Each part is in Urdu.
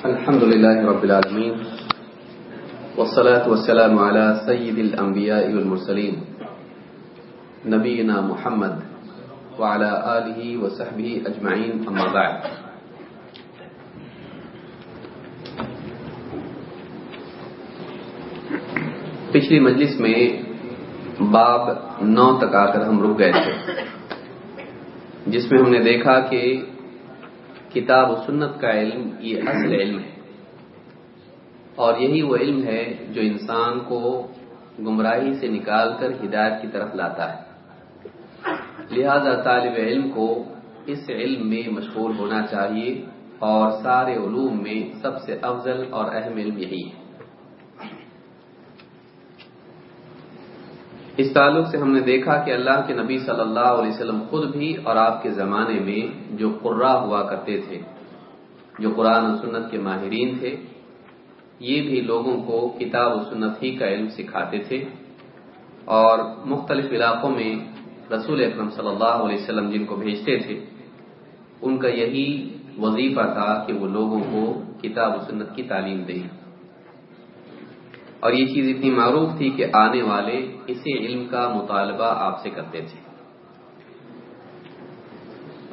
الحمد لله رب العالمين والصلاة والسلام على سيد الأنبياء والمرسلين نبينا محمد وعلى آله وصحبه أجمعين أما بعد. پچھلی مجلس میں باب نو تک آ کر ہم رک گئے تھے، جس میں ہم نے دیکھا کہ کتاب و سنت کا علم، یہ اصل علم ہے۔ اور یہی وہ علم ہے جو انسان کو گمراہی سے نکال کر ہدایت کی طرف لاتا ہے۔ لہذا طالب علم کو اس علم میں مشغول ہونا چاہیے اور سارے علوم میں سب سے افضل اور اہم علم یہی ہے۔ اس تعلق سے ہم نے دیکھا کہ اللہ کے نبی صلی اللہ علیہ وسلم خود بھی اور آپ کے زمانے میں جو قرا ہوا کرتے تھے، جو قرآن و سنت کے ماہرین تھے، یہ بھی لوگوں کو کتاب و سنت ہی کا علم سکھاتے تھے۔ اور مختلف علاقوں میں رسول اکرم صلی اللہ علیہ وسلم جن کو بھیجتے تھے، ان کا یہی وظیفہ تھا کہ وہ لوگوں کو کتاب و سنت کی تعلیم دیں۔ اور یہ چیز اتنی معروف تھی کہ آنے والے اسی علم کا مطالبہ آپ سے کرتے تھے۔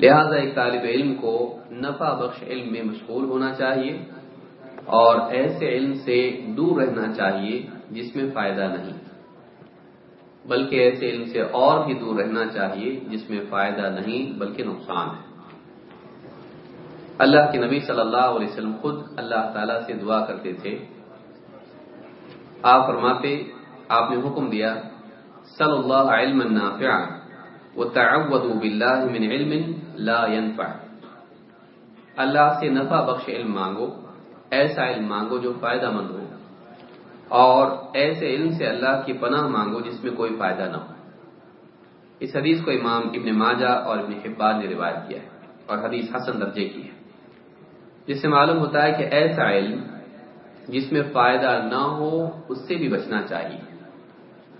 لہذا ایک طالب علم کو نفع بخش علم میں مشغول ہونا چاہیے اور ایسے علم سے دور رہنا چاہیے جس میں فائدہ نہیں، بلکہ ایسے علم سے اور بھی دور رہنا چاہیے جس میں فائدہ نہیں بلکہ نقصان ہے۔ اللہ کے نبی صلی اللہ علیہ وسلم خود اللہ تعالی سے دعا کرتے تھے آپ فرماتے آپ نے حکم دیا صلی اللہ علم نافع باللہ من علم لا ينفع اللہ سے نفع بخش علم مانگو، ایسا علم مانگو جو فائدہ مند ہو، اور ایسے علم سے اللہ کی پناہ مانگو جس میں کوئی فائدہ نہ ہو۔ اس حدیث کو امام ابن ماجہ اور ابن حبان نے روایت کیا ہے اور حدیث حسن درجے کی ہے، جس سے معلوم ہوتا ہے کہ ایسا علم جس میں فائدہ نہ ہو، اس سے بھی بچنا چاہیے۔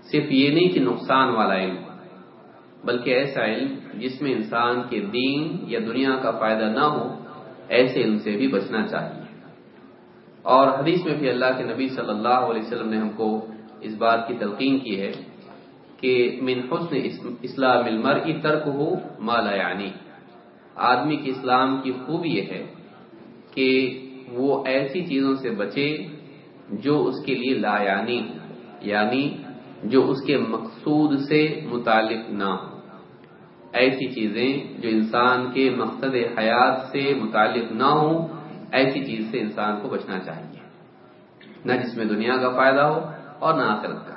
صرف یہ نہیں کہ نقصان والا علم، بلکہ ایسا علم جس میں انسان کے دین یا دنیا کا فائدہ نہ ہو، ایسے علم سے بھی بچنا چاہیے۔ اور حدیث میں بھی اللہ کے نبی صلی اللہ علیہ وسلم نے ہم کو اس بات کی تلقین کی ہے کہ من حسن اسلام المر کی ترک ہو مالا یعنی۔ آدمی کے اسلام کی خوبی یہ ہے کہ وہ ایسی چیزوں سے بچے جو اس کے لیے لا یعنی یعنی جو اس کے مقصود سے متعلق نہ ہو ایسی چیزیں جو انسان کے مقصد حیات سے متعلق نہ ہو ایسی چیز سے انسان کو بچنا چاہیے۔ نہ جس میں دنیا کا فائدہ ہو اور نہ آخرت کا۔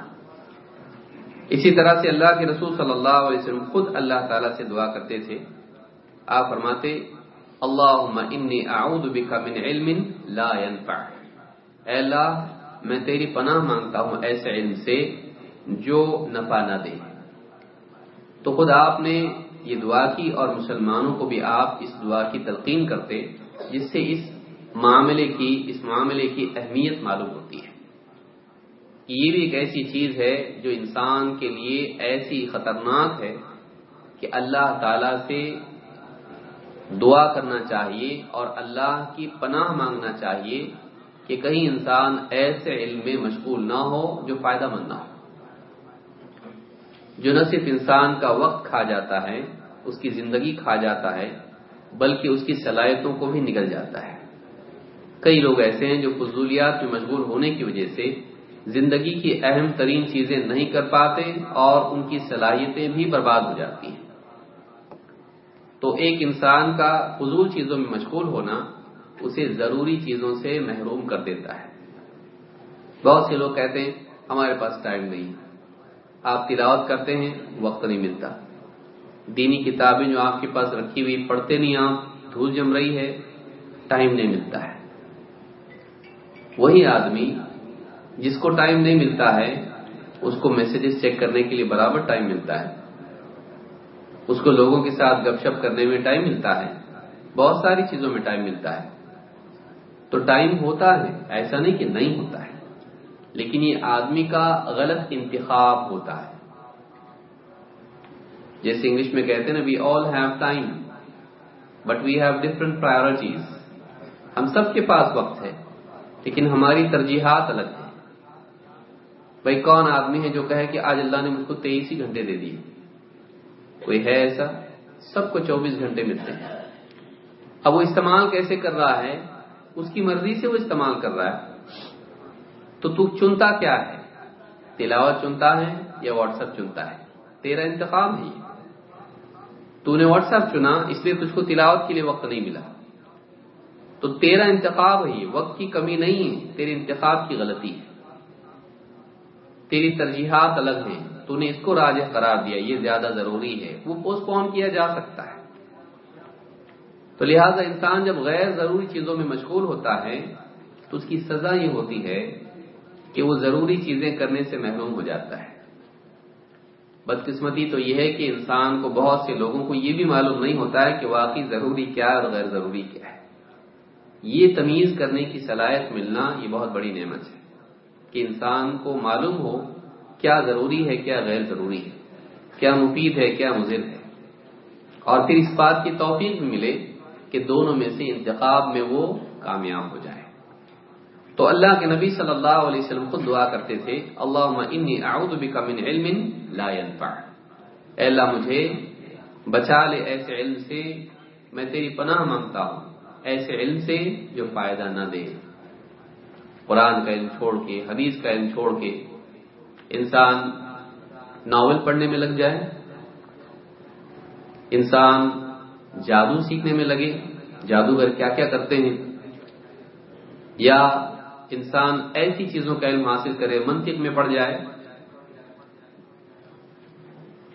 اسی طرح سے اللہ کے رسول صلی اللہ علیہ وسلم خود اللہ تعالی سے دعا کرتے تھے۔ آپ فرماتے اللہم انی اعوذ بکا من علم لا ينفع اے اللہ، میں تیری پناہ مانگتا ہوں ایسے علم سے جو نفع نہ دے۔ تو خود آپ نے یہ دعا کی اور مسلمانوں کو بھی آپ اس دعا کی تلقین کرتے، جس سے اس معاملے کی، اس معاملے کی اہمیت معلوم ہوتی ہے۔ یہ بھی ایک ایسی چیز ہے جو انسان کے لیے ایسی خطرناک ہے کہ اللہ تعالی سے دعا کرنا چاہیے اور اللہ کی پناہ مانگنا چاہیے کہ کہیں انسان ایسے علم میں مشغول نہ ہو جو فائدہ مند نہ ہو۔ جو نہ صرف انسان کا وقت کھا جاتا ہے، اس کی زندگی کھا جاتا ہے، بلکہ اس کی صلاحیتوں کو بھی نکل جاتا ہے۔ کئی لوگ ایسے ہیں جو فضولیات میں مشغول ہونے کی وجہ سے زندگی کی اہم ترین چیزیں نہیں کر پاتے اور ان کی صلاحیتیں بھی برباد ہو جاتی ہیں۔ تو ایک انسان کا فضول چیزوں میں مشغول ہونا اسے ضروری چیزوں سے محروم کر دیتا ہے۔ بہت سے لوگ کہتے ہیں، ہمارے پاس ٹائم نہیں۔ آپ تلاوت کرتے ہیں، وقت نہیں ملتا۔ دینی کتابیں جو آپ کے پاس رکھی ہوئی، پڑھتے نہیں آپ، دھول جم رہی ہے، ٹائم نہیں ملتا ہے۔ وہی آدمی جس کو ٹائم نہیں ملتا ہے، اس کو میسجز چیک کرنے کے لیے برابر ٹائم ملتا ہے۔ اس کو لوگوں کے ساتھ گپ شپ کرنے میں ٹائم ملتا ہے۔ بہت ساری چیزوں میں ٹائم ملتا ہے۔ تو ٹائم ہوتا ہے، ایسا نہیں کہ نہیں ہوتا ہے۔ لیکن یہ آدمی کا غلط انتخاب ہوتا ہے۔ جیسے انگلش میں کہتے ہیں نا we all have time but we have different priorities ہم سب کے پاس وقت ہے، لیکن ہماری ترجیحات الگ ہیں۔ بھائی، کون آدمی ہے جو کہے کہ آج اللہ نے مجھ کو تیئیس ہی گھنٹے دے دیے؟ کوئی ہے ایسا؟ سب کو چوبیس گھنٹے ملتے ہیں۔ اب وہ استعمال کیسے کر رہا ہے؟ اس کی مرضی سے وہ استعمال کر رہا ہے۔ تو تو چنتا کیا ہے؟ تلاوت چنتا ہے یا واٹس ایپ چنتا ہے؟ تیرا انتخاب ہے۔ تو نے واٹس ایپ چنا، اس لیے تجھ کو تلاوت کے لیے وقت نہیں ملا۔ تو تیرا انتخاب ہے، وقت کی کمی نہیں ہے، تیرے انتخاب کی غلطی ہے۔ تیری ترجیحات الگ ہیں۔ تو نے اس کو راجہ قرار دیا، یہ زیادہ ضروری ہے۔ وہ پوسٹ پون کیا جا سکتا ہے۔ تو لہذا انسان جب غیر ضروری چیزوں میں مشغول ہوتا ہے، تو اس کی سزا یہ ہوتی ہے کہ وہ ضروری چیزیں کرنے سے محروم ہو جاتا ہے۔ بدقسمتی تو یہ ہے کہ انسان کو بہت سے لوگوں کو یہ بھی معلوم نہیں ہوتا ہے کہ واقعی ضروری کیا اور غیر ضروری کیا ہے۔ یہ تمیز کرنے کی صلاحیت ملنا یہ بہت بڑی نعمت ہے۔ کہ انسان کو معلوم ہو کیا ضروری ہے، کیا غیر ضروری ہے؟ کیا مفید ہے، کیا مضر ہے؟ اور پھر اس بات کی توفیق بھی ملے کہ دونوں میں سے انتخاب میں وہ کامیاب ہو جائے۔ تو اللہ کے نبی صلی اللہ علیہ وسلم خود دعا کرتے تھے اللہ انی اعوذ بک من علم لا ينفع اے اللہ، مجھے بچا لے ایسے علم سے، میں تیری پناہ مانگتا ہوں، ایسے علم سے جو فائدہ نہ دے۔ قرآن کا علم چھوڑ کے، حدیث کا علم چھوڑ کے انسان ناول پڑھنے میں لگ جائے، انسان جادو سیکھنے میں لگے، جادوگر کیا کیا کرتے ہیں، یا انسان ایسی چیزوں کا علم حاصل کرے، منطق میں پڑ جائے،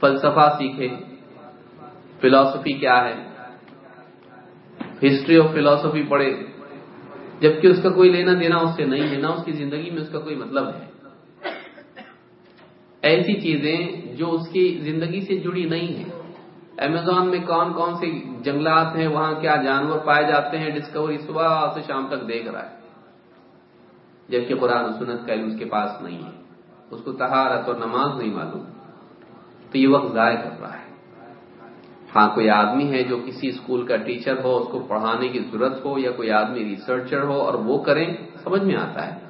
فلسفہ سیکھے فلاسفی کیا ہے، ہسٹری آف فلاسفی پڑھے، جبکہ اس کا کوئی لینا دینا اس سے نہیں ہے، نہ اس کی زندگی میں اس کا کوئی مطلب ہے۔ ایسی چیزیں جو اس کی زندگی سے جڑی نہیں ہیں۔ امیزون میں کون کون سے جنگلات ہیں، وہاں کیا جانور پائے جاتے ہیں ڈسکوری صبح سے شام تک دیکھ رہا ہے۔ جبکہ قرآن و سنت کا علم اس کے پاس نہیں ہے۔ اس کو تہارت اور نماز نہیں معلوم۔ تو یہ وقت ضائع کر رہا ہے۔ ہاں کوئی آدمی ہے جو کسی اسکول کا ٹیچر ہو، اس کو پڑھانے کی ضرورت ہو، یا کوئی آدمی ریسرچر ہو اور وہ کریں، سمجھ میں آتا ہے۔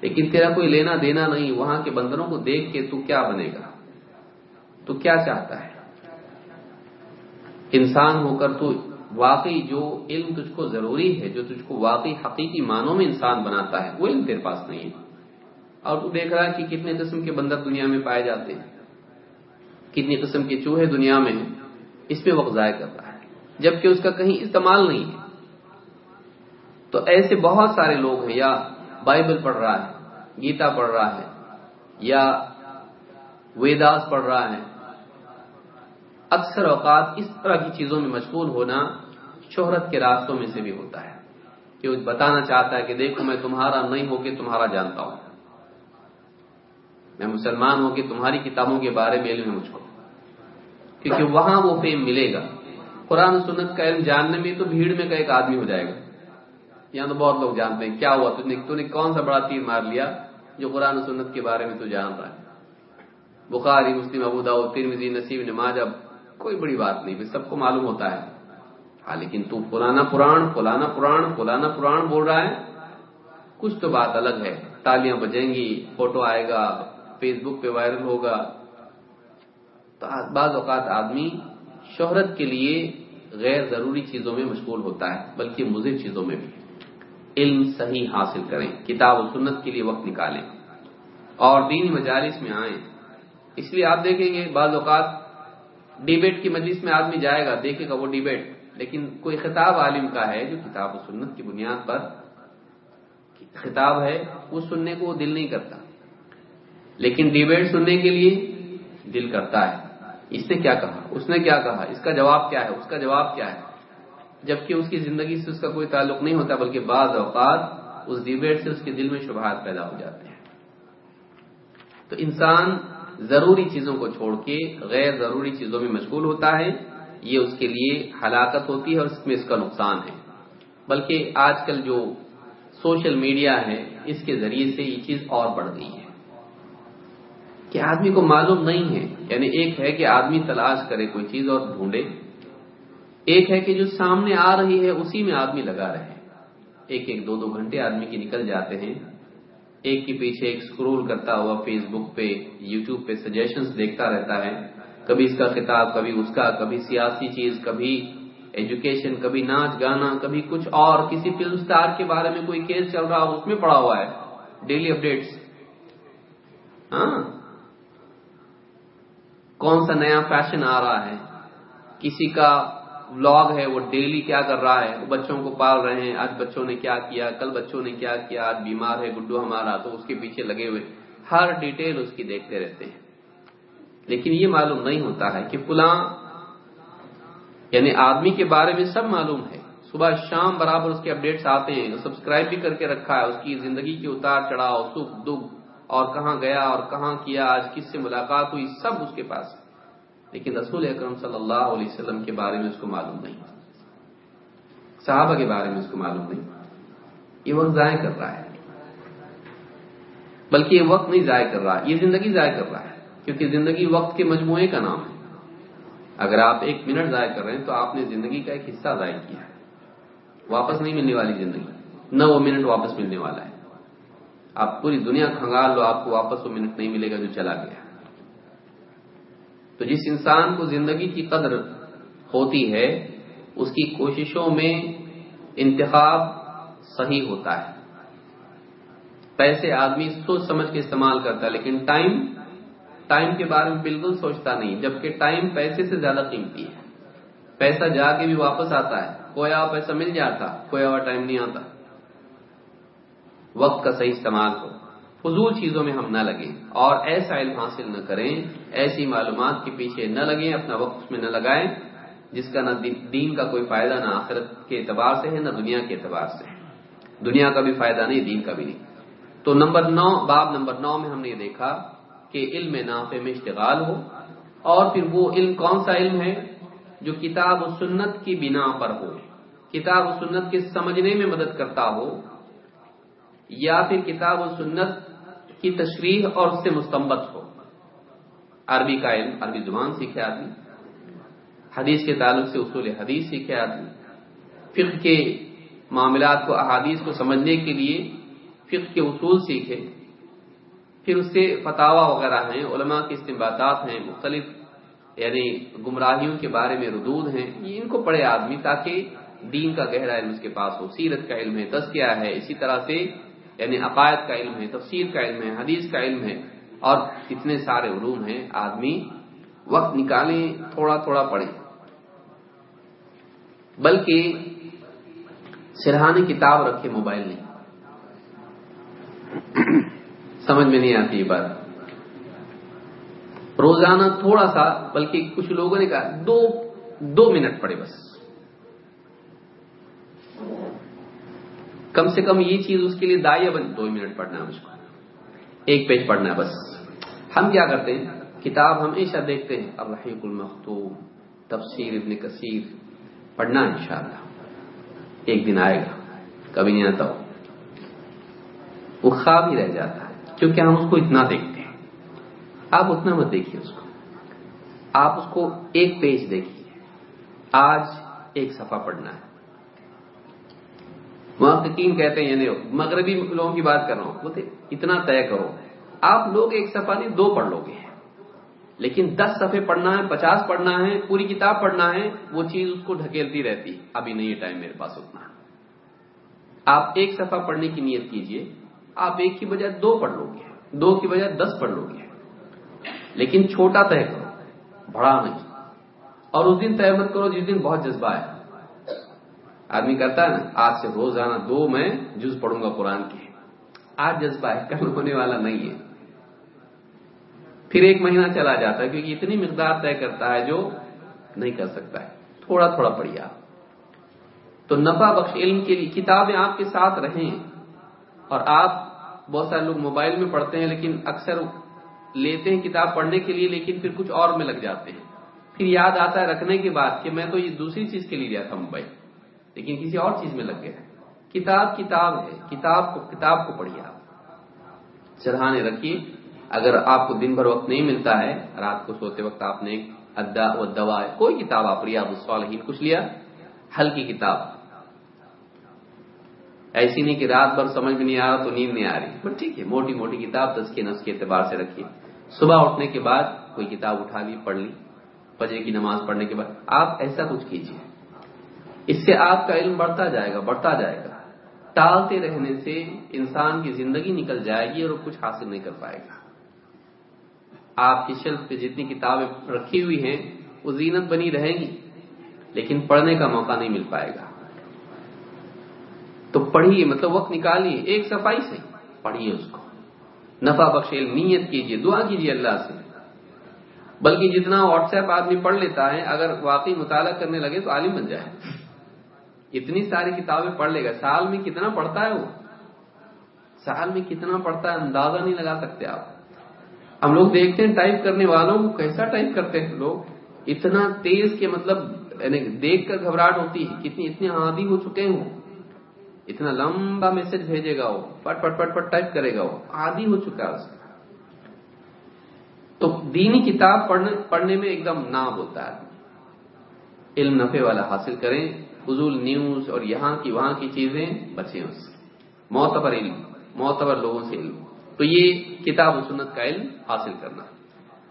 لیکن تیرا کوئی لینا دینا نہیں، وہاں کے بندروں کو دیکھ کے تو کیا بنے گا؟ تو کیا چاہتا ہے؟ انسان ہو کر تو واقعی جو علم تجھ کو ضروری ہے، جو تجھ کو واقعی حقیقی معنوں میں انسان بناتا ہے، وہ علم تیرے پاس نہیں ہے۔ اور تو دیکھ رہا ہے کہ کتنے قسم کے بندر دنیا میں پائے جاتے ہیں۔ کتنی قسم کے چوہے دنیا میں ہیں۔ اس میں وقت ضائع کر رہا ہے۔ جبکہ اس کا کہیں استعمال نہیں ہے۔ تو ایسے بہت سارے لوگ ہیں یا بائبل پڑھ رہا ہے، گیتا پڑھ رہا ہے، یا ویداس پڑھ رہا ہے۔ اکثر اوقات اس طرح کی چیزوں میں مشغول ہونا شہرت کے راستوں میں سے بھی ہوتا ہے، کہ وہ بتانا چاہتا ہے کہ دیکھو میں تمہارا نہیں ہو کے تمہارا جانتا ہوں۔ میں مسلمان ہوں کہ تمہاری کتابوں کے بارے میں علم مجھ کو۔ کیونکہ وہاں وہ فیم ملے گا۔ قرآن سنت کا علم جاننے میں تو بھیڑ میں کا ایک آدمی ہو جائے گا۔ یہاں تو بہت لوگ جانتے ہیں۔ کیا ہوا؟ تو نے کون سا بڑا تیر مار لیا جو قرآن سنت کے بارے میں تو جان رہا ہے؟ بخاری، مسلم ابودا ترمزی نصیب، نماز، اب کوئی بڑی بات نہیں سب کو معلوم ہوتا ہے۔ ہاں لیکن تو فلانا پران فلانا پران فلانا پران بول رہا ہے۔ کچھ تو بات الگ ہے۔ تالیاں بجیں گی، فوٹو آئے گا، فیس بک پہ وائرل ہوگا۔ تو بعض اوقات آدمی شہرت کے لیے غیر ضروری چیزوں میں مشغول ہوتا ہے، بلکہ مضر چیزوں میں بھی۔ علم صحیح حاصل کریں، کتاب و سنت کے لیے وقت نکالیں۔ اور دینی مجالس میں آئیں۔ اس لیے آپ دیکھیں گے بعض اوقات ڈیبیٹ کی مجلس میں آدمی جائے گا، دیکھے گا وہ ڈیبیٹ۔ لیکن کوئی خطاب عالم کا ہے جو کتاب و سنت کی بنیاد پر خطاب ہے، وہ سننے کو وہ دل نہیں کرتا۔ لیکن ڈیبیٹ سننے کے لیے دل کرتا ہے۔ اس نے کیا کہا؟ اس نے کیا کہا؟ اس کا جواب کیا ہے؟ اس کا جواب کیا ہے؟ جبکہ اس کی زندگی سے اس کا کوئی تعلق نہیں ہوتا، بلکہ بعض اوقات اس ڈیبیٹ سے اس کے دل میں شبہات پیدا ہو جاتے ہیں۔ تو انسان ضروری چیزوں کو چھوڑ کے غیر ضروری چیزوں میں مشغول ہوتا ہے۔ یہ اس کے لیے ہلاکت ہوتی ہے اور اس میں اس کا نقصان ہے۔ بلکہ آج کل جو سوشل میڈیا ہے، اس کے ذریعے سے یہ چیز اور بڑھ گئی ہے۔ کہ آدمی کو معلوم نہیں ہے یعنی ایک ہے کہ آدمی تلاش کرے کوئی چیز اور ڈھونڈے۔ ایک ہے کہ جو سامنے آ رہی ہے، اسی میں آدمی لگا رہے ایک ایک دو دو گھنٹے آدمی کی نکل جاتے ہیں۔ ایک کے پیچھے ایک اسکرول کرتا ہوا فیس بک پہ یوٹیوب پہ سجیشنز دیکھتا رہتا ہے۔ کبھی اس کا خطاب، کبھی اس کا، کبھی سیاسی چیز، کبھی ایجوکیشن کبھی ناچ گانا، کبھی کچھ اور۔ کسی فلم سٹار کے بارے میں کوئی کیس چل رہا ہو اس میں پڑا ہوا ہے۔ ڈیلی اپڈیٹس ہاں؟ کون سا نیا فیشن آ رہا ہے؟ کسی کا ولاگ ہے، وہ ڈیلی کیا کر رہا ہے؟ وہ بچوں کو پال رہے ہیں، آج بچوں نے کیا کیا، کل بچوں نے کیا کیا، آج بیمار ہے گڈو ہمارا، تو اس کے پیچھے لگے ہوئے۔ ہر ڈیٹیل اس کی دیکھتے رہتے ہیں۔ لیکن یہ معلوم نہیں ہوتا ہے کہ فلاں یعنی آدمی کے بارے میں سب معلوم ہے۔ صبح شام برابر اس کے اپڈیٹس آتے ہیں سبسکرائب بھی کر کے رکھا ہے، اس کی زندگی کے اتار چڑھاؤ، سکھ، دکھ، اور کہاں گیا، اور کہاں کیا، آج کس سے ملاقات ہوئی، سب اس کے پاس لیکن رسول اکرم صلی اللہ علیہ وسلم کے بارے میں اس کو معلوم نہیں۔ صحابہ کے بارے میں اس کو معلوم نہیں۔ یہ وقت ضائع کر رہا ہے۔ بلکہ یہ وقت نہیں ضائع کر رہا، یہ زندگی ضائع کر رہا ہے، کیونکہ زندگی وقت کے مجموعے کا نام ہے۔ اگر آپ ایک منٹ ضائع کر رہے ہیں تو آپ نے زندگی کا ایک حصہ ضائع کیا ہے۔ واپس نہیں ملنے والی زندگی، نہ وہ منٹ واپس ملنے والا ہے۔ آپ پوری دنیا کھنگال لو، آپ کو واپس وہ منٹ نہیں ملے گا جو چلا گیا۔ تو جس انسان کو زندگی کی قدر ہوتی ہے، اس کی کوششوں میں انتخاب صحیح ہوتا ہے۔ پیسے آدمی سوچ سمجھ کے استعمال کرتا ہے، لیکن ٹائم ٹائم کے بارے میں بالکل سوچتا نہیں، جبکہ ٹائم پیسے سے زیادہ قیمتی ہے۔ پیسہ جا کے بھی واپس آتا ہے کویا پیسہ مل جاتا کویا ہوا ٹائم نہیں آتا۔ وقت کا صحیح استعمال ہو۔ فضول چیزوں میں ہم نہ لگیں اور ایسا علم حاصل نہ کریں، ایسی معلومات کے پیچھے نہ لگیں، اپنا وقت اس میں نہ لگائیں، جس کا نہ دین کا کوئی فائدہ، نہ آخرت کے اعتبار سے ہے، نہ دنیا کے اعتبار سے ہے۔ دنیا کا بھی فائدہ نہیں، دین کا بھی نہیں۔ تو نمبر نو، باب نمبر نو میں ہم نے یہ دیکھا کہ علم نافع میں اشتغال ہو، اور پھر وہ علم کون سا علم ہے؟ جو کتاب و سنت کی بنا پر ہو۔ کتاب و سنت کے سمجھنے میں مدد کرتا ہو، یا پھر کتاب و سنت کی تشریح اور اس سے مستمت ہو۔ عربی کا علم، عربی زبان سیکھے آدمی۔ حدیث کے تعلق سے اصول حدیث سیکھے آدمی۔ فقہ کے معاملات کو، احادیث کو سمجھنے کے لیے فقہ کے اصول سیکھے۔ پھر اس سے فتوا وغیرہ ہیں، علماء کے استمبادات ہیں، مختلف یعنی گمراہیوں کے بارے میں ردود ہیں۔ یہ ان کو پڑھے آدمی تاکہ دین کا گہرا علم اس کے پاس ہو۔ سیرت کا علم ہے تذکیہ ہے، اسی طرح سے یعنی عقائد کا علم ہے، تفسیر کا علم ہے، حدیث کا علم ہے، اور اتنے سارے علوم ہیں، آدمی وقت نکالیں، تھوڑا تھوڑا پڑھیں۔ بلکہ سرحانی کتاب رکھے موبائل نہیں سمجھ میں نہیں آتی یہ بات۔ روزانہ تھوڑا سا، بلکہ کچھ لوگوں نے کہا، دو دو منٹ پڑے بس۔ کم سے کم یہ چیز اس کے لیے دائیا بن دو منٹ پڑھنا ہے مجھ کو۔ ایک پیج پڑھنا ہے بس۔ ہم کیا کرتے ہیں؟ کتاب ہمیشہ دیکھتے ہیں۔ الرحیق المختوم، تفسیر ابن کثیر۔ پڑھنا انشاءاللہ۔ ایک دن آئے گا۔ کبھی نہیں آتا ہو وہ خواب ہی رہ جاتا ہے۔ کیونکہ ہم اس کو اتنا دیکھتے ہیں۔ آپ اتنا مت دیکھیے اس کو۔ آپ اس کو ایک پیج دیکھیے۔ آج ایک صفحہ پڑھنا ہے۔ محققین کہتے ہیں یعنی مغربی لوگوں کی بات کر رہا ہوں بولتے اتنا طے کرو۔ آپ لوگ ایک صفحہ نہیں، دو پڑھ لو گے لیکن دس صفحے پڑھنا ہے، پچاس پڑھنا ہے، پوری کتاب پڑھنا ہے، وہ چیز اس کو ڈھکیلتی رہتی۔ ابھی نہیں ٹائم میرے پاس اتنا۔ آپ ایک صفحہ پڑھنے کی نیت کیجیے، آپ ایک کی بجائے دو پڑھ لو گے دو کی بجائے دس پڑھ لو گے لیکن چھوٹا طے کرو، بڑا نہیں۔ اور اس دن طے مت کرو جس دن بہت جذبہ ہے۔ آدمی کرتا ہے نا، آج سے روزانہ دو میں جز پڑھوں گا قرآن کی۔ آج جذبہ ہے کل ہونے والا نہیں ہے۔ پھر ایک مہینہ چلا جاتا ہے کیونکہ اتنی مقدار طے کرتا ہے جو نہیں کر سکتا ہے۔ تھوڑا تھوڑا پڑھیے آپ۔ تو نفع بخش علم کے لیے کتابیں آپ کے ساتھ رہیں۔ اور آپ بہت سارے لوگ موبائل میں پڑھتے ہیں لیکن اکثر لیتے ہیں کتاب پڑھنے کے لیے، لیکن پھر کچھ اور میں لگ جاتے ہیں۔ پھر یاد آتا ہے رکھنے کے بعد کہ میں تو یہ دوسری چیز کے لیے لیا تھا موبائل۔ لیکن کسی اور چیز میں لگ گیا کتاب کتاب ہے۔ کتاب کو کتاب کو پڑھیے آپ۔ چڑھانے رکھیے اگر آپ کو دن بھر وقت نہیں ملتا ہے، رات کو سوتے وقت آپ نے ادا و دوا، کوئی کتاب آپ ریاض الصالحین کچھ لیا؟ ہلکی کتاب۔ ایسی نہیں کہ رات بھر سمجھ میں نہیں آ رہا تو نیند نہیں آ رہی۔ بٹ ٹھیک ہے، موٹی موٹی کتاب دس کے نس کے اعتبار سے رکھیے۔ صبح اٹھنے کے بعد کوئی کتاب اٹھا لی، پڑھ لی، فجر کی نماز پڑھنے کے بعد، آپ ایسا کچھ کیجیے اس سے آپ کا علم بڑھتا جائے گا، بڑھتا جائے گا۔ ٹالتے رہنے سے انسان کی زندگی نکل جائے گی اور وہ کچھ حاصل نہیں کر پائے گا۔ آپ کی شلف پہ جتنی کتابیں رکھی ہوئی ہیں، وہ زینت بنی رہیں گی، لیکن پڑھنے کا موقع نہیں مل پائے گا۔ تو پڑھیے مطلب وقت نکالیے، ایک صفائی سے پڑھیے اس کو۔ نفع بخش نیت کیجیے، دعا کیجیے اللہ سے۔ بلکہ جتنا واٹس ایپ آدمی پڑھ لیتا ہے، اگر واقعی مطالعہ کرنے لگے تو عالم بن جائے۔ اتنی ساری کتابیں پڑھ لے گا۔ سال میں کتنا پڑھتا ہے وہ؟ سال میں کتنا پڑھتا ہے اندازہ نہیں لگا سکتے آپ۔ ہم لوگ دیکھتے ہیں ٹائپ کرنے والوں کو کیسا ٹائپ کرتے ہیں لوگ؟ اتنا تیز کے مطلب یعنی دیکھ کر گھبراہٹ ہوتی ہے۔ کتنی اتنے عادی ہو چکے ہیں اتنا لمبا میسج بھیجے گا وہ۔ پٹ پٹ پٹ پٹ ٹائپ کرے گا وہ۔ عادی ہو چکا ہے اس کا۔ تو دینی کتاب پڑھنے پڑھنے میں ایک دم نام ہوتا ہے۔ علم نفے والا حاصل کریں۔ فضول نیوز اور یہاں کی وہاں کی چیزیں بچیں اس سے۔ معتبر علم، معتبر لوگوں سے علم۔ تو یہ کتاب و سنت کا علم حاصل کرنا۔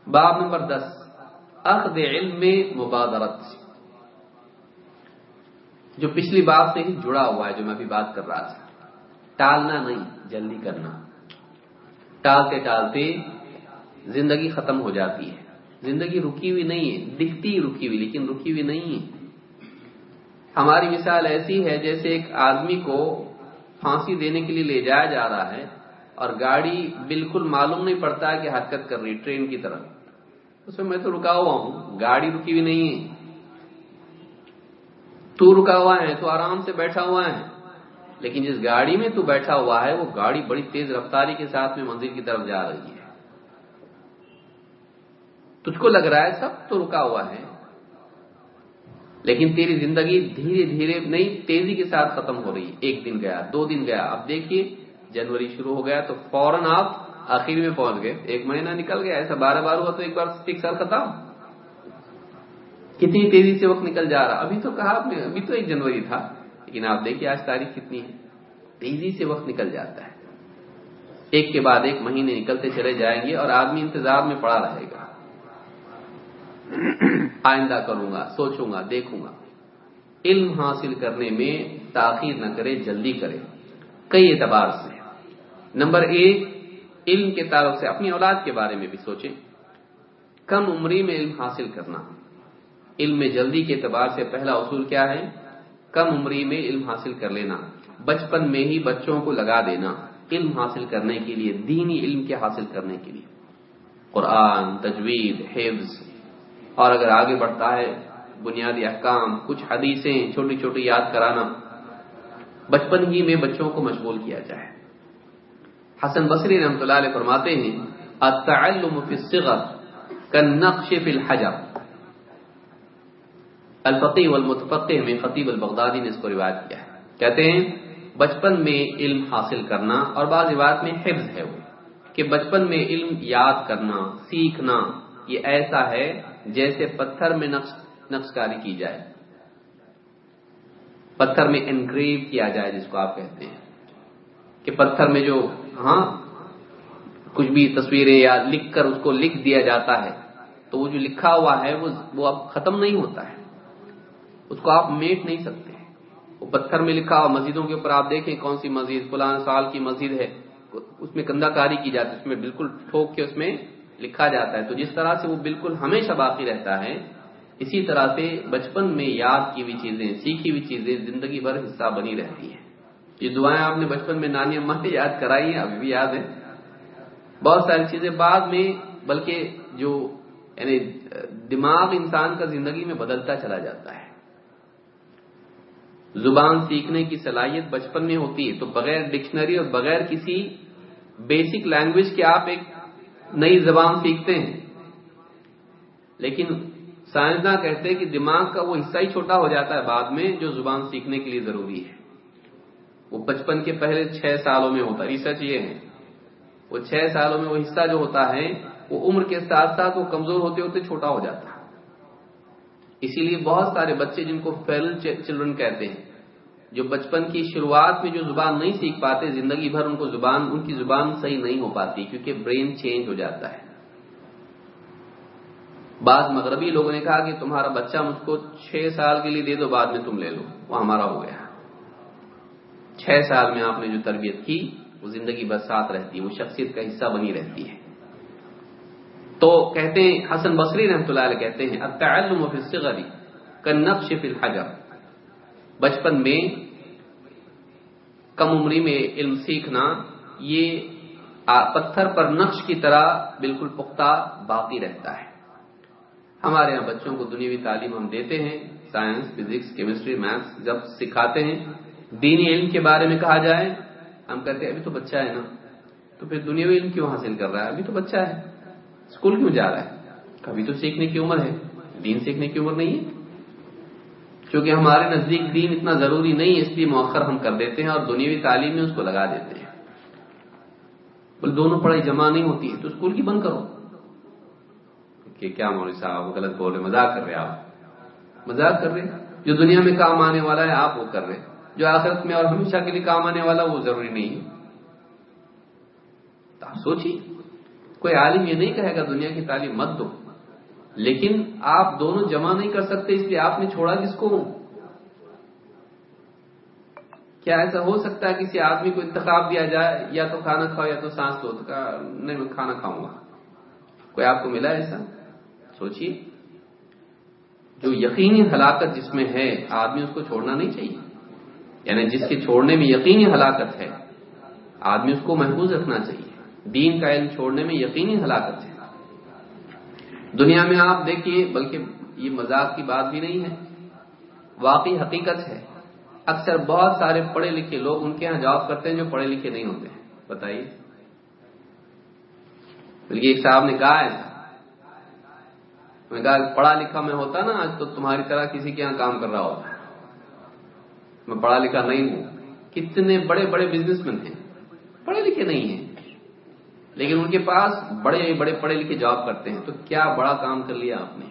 باب نمبر دس اخذ علم میں مبادرت۔ جو پچھلی بات سے ہی جڑا ہوا ہے، جو میں ابھی بات کر رہا تھا۔ ٹالنا نہیں، جلدی کرنا۔ ٹالتے ٹالتے زندگی ختم ہو جاتی ہے۔ زندگی رکی ہوئی نہیں ہے، دکھتی رکی ہوئی، لیکن رکی ہوئی نہیں ہے۔ ہماری مثال ایسی ہے جیسے ایک آدمی کو پھانسی دینے کے لیے لے جایا جا رہا ہے اور گاڑی بالکل معلوم نہیں پڑتا کہ حرکت کر رہی ٹرین کی طرف۔ اس میں میں تو رکا ہوا ہوں، گاڑی رکی ہوئی نہیں ہے۔ تو رکا ہوا ہے، تو آرام سے بیٹھا ہوا ہے۔ لیکن جس گاڑی میں تو بیٹھا ہوا ہے، وہ گاڑی بڑی تیز رفتاری کے ساتھ میں منزل کی طرف جا رہی ہے۔ تجھ کو لگ رہا ہے سب تو رکا ہوا ہے۔ لیکن تیری زندگی دھیرے دھیرے نہیں، تیزی کے ساتھ ختم ہو رہی ایک دن گیا، دو دن گیا۔ اب دیکھیے، جنوری شروع ہو گیا تو فوراً آپ آخر میں پہنچ گئے۔ ایک مہینہ نکل گیا، ایسا بارہ بار ہوا تو ایک بار ایک سال ختم۔ کتنی تیزی سے وقت نکل جا رہا۔ ابھی تو کہا آپ نے، ابھی تو ایک جنوری تھا۔ لیکن آپ دیکھیے، آج تاریخ کتنی ہے۔ تیزی سے وقت نکل جاتا ہے۔ ایک کے بعد ایک مہینے نکلتے چلے جائیں گے اور آدمی انتظار میں پڑا رہے گا۔ آئندہ کروں گا، سوچوں گا، دیکھوں گا۔ علم حاصل کرنے میں تاخیر نہ کرے، جلدی کرے۔ کئی اعتبار سے۔ نمبر ایک، علم کے تعلق سے اپنی اولاد کے بارے میں بھی سوچیں۔ کم عمری میں علم حاصل کرنا۔ علم میں جلدی کے اعتبار سے پہلا اصول کیا ہے؟ کم عمری میں علم حاصل کر لینا۔ بچپن میں ہی بچوں کو لگا دینا۔ علم حاصل کرنے کے لیے، دینی علم کے حاصل کرنے کے لیے۔ قرآن، تجوید، حفظ اور اگر آگے بڑھتا ہے بنیادی احکام، کچھ حدیثیں چھوٹی چھوٹی یاد کرانا، بچپن ہی میں بچوں کو مشغول کیا جائے۔ حسن بصری رحمۃ اللہ علیہ فرماتے ہیں، التعلم فی الصغر كالنقش فی الحجر۔ الفقی والمتفقہ میں خطیب البغدادی نے اس کو روایت کیا ہے۔ کہتے ہیں، بچپن میں علم حاصل کرنا اور بعض روایت میں حفظ ہے وہ، کہ بچپن میں علم یاد کرنا، سیکھنا، یہ ایسا ہے جیسے پتھر میں نقش نقش کاری کی جائے، پتھر میں انگریو کیا جائے جس کو آپ کہتے ہیں، کہ پتھر میں جو ہاں کچھ بھی تصویریں یا لکھ کر اس کو لکھ دیا جاتا ہے، تو وہ جو لکھا ہوا ہے، وہ اب ختم نہیں ہوتا ہے۔ اس کو آپ میٹ نہیں سکتے۔ وہ پتھر میں لکھا ہوا مسجدوں کے اوپر آپ دیکھیں کون سی مسجد فلان سال کی مسجد ہے، اس میں کندہ کاری کی جاتی ہے، اس میں بالکل ٹھوک کے اس میں لکھا جاتا ہے۔ تو جس طرح سے وہ بالکل ہمیشہ باقی رہتا ہے، اسی طرح سے بچپن میں یاد کی ہوئی چیزیں، سیکھی ہوئی چیزیں زندگی بھر حصہ بنی رہتی ہیں۔ یہ دعائیں آپ نے بچپن میں نانی اماں نے یاد کرائی ہیں، ابھی بھی یاد ہے بہت ساری چیزیں بعد میں، بلکہ جو یعنی دماغ انسان کا زندگی میں بدلتا چلا جاتا ہے۔ زبان سیکھنے کی صلاحیت بچپن میں ہوتی ہے، تو بغیر ڈکشنری اور بغیر کسی بیسک لینگویج کے آپ ایک نئی زبان سیکھتے ہیں۔ لیکن سائنسداں کہتے ہیں کہ دماغ کا وہ حصہ ہی چھوٹا ہو جاتا ہے بعد میں جو زبان سیکھنے کے لیے ضروری ہے۔ وہ بچپن کے پہلے چھ سالوں میں ہوتا ہے۔ ریسرچ یہ ہے۔ وہ چھ سالوں میں وہ حصہ جو ہوتا ہے، وہ عمر کے ساتھ ساتھ وہ کمزور ہوتے ہوتے چھوٹا ہو جاتا ہے۔ اسی لیے بہت سارے بچے جن کو فیل چلڈرن کہتے ہیں جو بچپن کی شروعات میں جو زبان نہیں سیکھ پاتے، زندگی بھر ان کو زبان، ان کی زبان صحیح نہیں ہو پاتی کیونکہ برین چینج ہو جاتا ہے۔ بعض مغربی لوگوں نے کہا کہ تمہارا بچہ مجھ کو چھ سال کے لیے دے دو، بعد میں تم لے لو۔ وہ ہمارا ہو گیا۔ چھ سال میں آپ نے جو تربیت کی، وہ زندگی بھر ساتھ رہتی ہے، وہ شخصیت کا حصہ بنی رہتی ہے۔ تو کہتے ہیں، حسن بصری رحمۃ اللہ علیہ کہتے ہیں، التعلم فی الصغر کنقش فی الحجر۔ بچپن میں کم عمری میں علم سیکھنا، یہ پتھر پر نقش کی طرح بالکل پختہ باقی رہتا ہے۔ ہمارے یہاں بچوں کو دنیاوی تعلیم ہم دیتے ہیں، سائنس، فزکس، کیمسٹری، میتھس جب سکھاتے ہیں۔ دینی علم کے بارے میں کہا جائے، ہم کہتے ہیں، ابھی تو بچہ ہے نا۔ تو پھر دنیاوی علم کیوں حاصل کر رہا ہے؟ ابھی تو بچہ ہے۔ اسکول کیوں جا رہا ہے؟ کبھی تو سیکھنے کی عمر ہے۔ دین سیکھنے کی عمر نہیں ہے۔ کیونکہ ہمارے نزدیک دین اتنا ضروری نہیں ہے، اس لیے مؤخر ہم کر دیتے ہیں اور دنیاوی تعلیم میں اس کو لگا دیتے ہیں۔ بول دونوں پڑھائی جمع نہیں ہوتی ہے تو اسکول کی بند کرو۔ کہ کیا مولوی صاحب غلط بول رہے مزاق کر رہے آپ۔ مزاق کر رہے جو دنیا میں کام آنے والا ہے، آپ وہ کر رہے جو آخرت میں اور ہمیشہ کے لیے کام آنے والا وہ ضروری نہیں ہے۔ تو آپ سوچیے کوئی عالم یہ نہیں کہے گا، دنیا کی تعلیم مت دو۔ لیکن آپ دونوں جمع نہیں کر سکتے، اس لیے آپ نے چھوڑا کس کو؟ کیا ایسا ہو سکتا ہے کسی آدمی کو انتخاب دیا جائے؟ یا تو کھانا کھاؤ یا تو سانس لو تو نہیں، میں کھانا کھاؤں گا۔ کوئی آپ کو ملا ایسا؟ سوچیے۔ جو یقینی ہلاکت جس میں ہے، آدمی اس کو چھوڑنا نہیں چاہیے۔ یعنی جس کے چھوڑنے میں یقینی ہلاکت ہے، آدمی اس کو محفوظ رکھنا چاہیے۔ دین کا علم چھوڑنے میں یقینی ہلاکت ہے۔ دنیا میں آپ دیکھیے، بلکہ یہ مذاق کی بات بھی نہیں ہے۔ واقعی حقیقت ہے، اکثر بہت سارے پڑھے لکھے لوگ ان کے یہاں جاب کرتے ہیں جو پڑھے لکھے نہیں ہوتے۔ ہیں بتائیے۔ بلکہ ایک صاحب نے کہا ہے، میں کہا، پڑھا لکھا میں ہوتا نا، آج تو تمہاری طرح کسی کے یہاں کام کر رہا ہوتا۔ میں پڑھا لکھا نہیں ہوں۔ کتنے بڑے بڑے بزنس مین تھے پڑھے لکھے نہیں ہیں۔ لیکن ان کے پاس بڑے بڑے پڑھے لکھے جاب کرتے ہیں تو کیا بڑا کام کر لیا آپ نے؟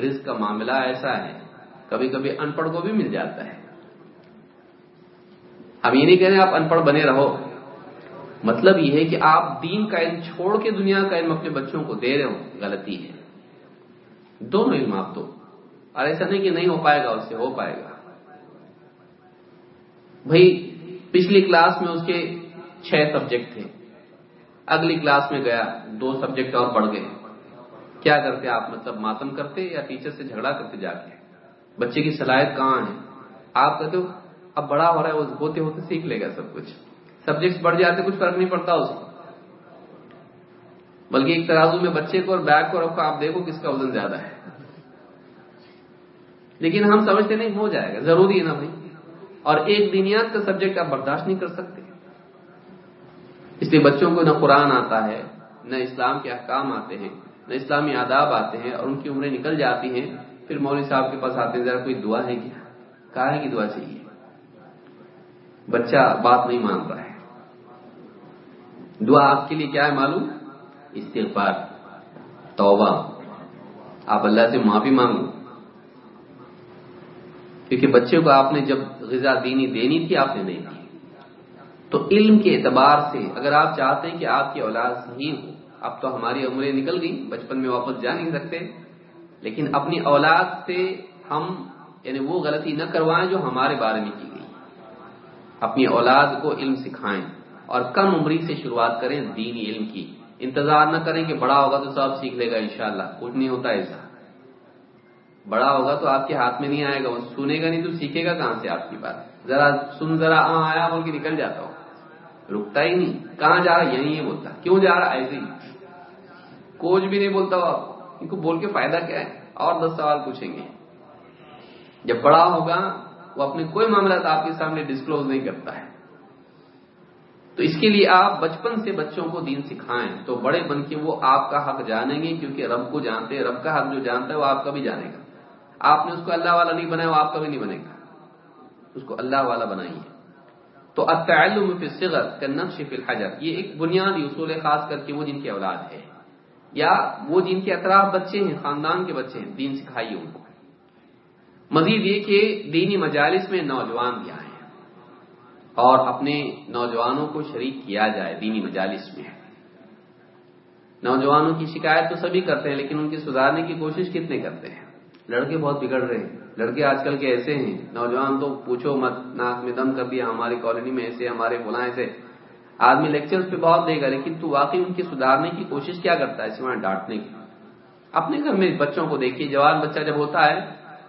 رزق کا معاملہ ایسا ہے، کبھی کبھی ان پڑھ کو بھی مل جاتا ہے۔ ہم یہ نہیں کہہ رہے آپ ان پڑھ بنے رہو۔ مطلب یہ ہے کہ آپ دین کا علم چھوڑ کے دنیا کا علم اپنے بچوں کو دے رہے ہو غلطی ہے۔ دونوں علم آپ دو۔ اور ایسا نہیں کہ نہیں ہو پائے گا، اس سے ہو پائے گا۔ بھائی، پچھلی کلاس میں اس کے چھ سبجیکٹ تھے۔ اگلی کلاس میں گیا، دو سبجیکٹ اور بڑھ گئے۔ کیا کرتے آپ؟ مطلب ماتم کرتے یا ٹیچر سے جھگڑا کرتے جا کے؟ بچے کی صلاحیت کہاں ہے؟ آپ کہتے ہو، اب بڑا ہو رہا ہے، وہ ہوتے ہوتے سیکھ لے گا سب کچھ۔ سبجیکٹ بڑھ جاتے، کچھ فرق نہیں پڑتا اس کو۔ بلکہ ایک ترازو میں بچے کو اور بیگ کو رکھو، آپ دیکھو کس کا وزن زیادہ ہے۔ لیکن ہم سمجھتے نہیں، ہو جائے گا۔ ضروری ہے نا بھائی۔ اور ایک دنیات کا سبجیکٹ آپ برداشت نہیں کر سکتے۔ اس لیے بچوں کو نہ قرآن آتا ہے، نہ اسلام کے احکام آتے ہیں، نہ اسلامی آداب آتے ہیں اور ان کی عمریں نکل جاتی ہیں۔ پھر مولوی صاحب کے پاس آتے ہیں، ذرا کوئی دعا ہے کیا؟ کہا ہے کہ دعا چاہیے؟ بچہ بات نہیں مان رہا ہے۔ دعا آپ کے لیے کیا ہے معلوم؟ استغفار، توبہ۔ آپ اللہ سے معافی مانگو۔ کیونکہ بچے کو آپ نے جب غذا دینی دینی تھی، آپ نے نہیں دی۔ تو علم کے اعتبار سے اگر آپ چاہتے ہیں کہ آپ کی اولاد صحیح ہو، اب تو ہماری عمریں نکل گئی بچپن میں واپس جا نہیں سکتے۔ لیکن اپنی اولاد سے ہم یعنی وہ غلطی نہ کروائیں جو ہمارے بارے میں کی گئی۔ اپنی اولاد کو علم سکھائیں اور کم عمری سے شروعات کریں دینی علم کی۔ انتظار نہ کریں کہ بڑا ہوگا تو سب سیکھ لے گا انشاءاللہ، کچھ نہیں ہوتا ایسا۔ بڑا ہوگا تو آپ کے ہاتھ میں نہیں آئے گا، وہ سنے گا نہیں تو سیکھے گا کہاں سے آپ کی بات؟ ذرا سن، ذرا آیا بول کے نکل جاتا ہو رکتا ہی نہیں۔ کہاں جا رہا یہی بولتا کیوں جا رہا ایسے ہی۔ کوچ بھی نہیں بولتا ہو ان کو بول کے فائدہ کیا ہے؟ اور دس سوال پوچھیں گے۔ جب بڑا ہوگا، وہ اپنے کوئی معاملات آپ کے سامنے ڈسکلوز نہیں کرتا ہے۔ تو اس کے لیے آپ بچپن سے بچوں کو دین سکھائیں۔ تو بڑے بن کے وہ آپ کا حق جانیں گے، کیونکہ رب کو جانتے رب کا حق جو جانتا ہے، وہ آپ کا بھی جانے گا۔ آپ نے اس کو اللہ والا نہیں بنایا، وہ آپ کا بھی نہیں بنے گا۔ اس کو اللہ والا بنائیے۔ تو التعلم فی الصغر كالنقش فی الحجر، یہ ایک بنیادی اصول ہے خاص کر کے وہ جن کی اولاد ہے۔ یا وہ جن کے اطراف بچے ہیں، خاندان کے بچے ہیں، دین سکھائیے ان کو۔ مزید یہ کہ دینی مجالس میں نوجوان بھی آئے اور اپنے نوجوانوں کو شریک کیا جائے دینی مجالس میں۔ نوجوانوں کی شکایت تو سبھی کرتے ہیں، لیکن ان کی سدھارنے کی کوشش کتنے کرتے ہیں؟ لڑکے بہت بگڑ رہے ہیں۔ لڑکے آج کل کے ایسے ہیں۔ نوجوان تو پوچھو مت، ناک میں دم کر دیا ہماری کالونی میں ایسے، ہمارے بلا ایسے۔ آدمی لیکچر پہ بہت دے گا لیکن تو واقعی ان کی سدھارنے کی کوشش کیا کرتا ہے سوائے ڈانٹنے کی؟ اپنے گھر میں بچوں کو دیکھیے، جوان بچہ جب ہوتا ہے،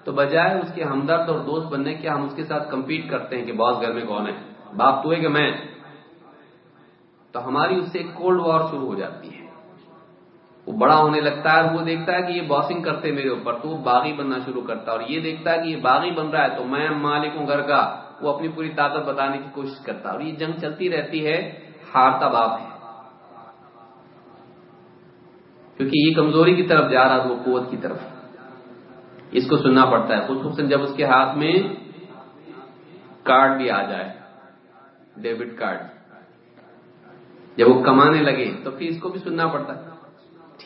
تو بجائے اس کے ہمدرد اور دوست بننے کے، ہم اس کے ساتھ کمپیٹ کرتے ہیں کہ باس گھر میں کون ہے۔ باپ تو ہے کہ میں۔ تو ہماری اس سے کولڈ وار شروع ہو جاتی ہے۔ وہ بڑا ہونے لگتا ہے وہ دیکھتا ہے کہ یہ باسنگ کرتے میرے اوپر، تو وہ باغی بننا شروع کرتا ہے اور یہ دیکھتا ہے کہ یہ باغی بن رہا ہے تو میں مالک ہوں گھر کا وہ اپنی پوری طاقت بتانے کی کوشش کرتا ہے اور یہ جنگ چلتی رہتی ہے ہارتا باپ ہے۔ کیونکہ یہ کمزوری کی طرف جا رہا وہ قوت کی طرف۔ اس کو سننا پڑتا ہے۔ خصوصاً جب اس کے ہاتھ میں کارڈ بھی آ جائے، ڈیبٹ کارڈ۔ جب وہ کمانے لگے تو پھر اس کو بھی سننا پڑتا ہے۔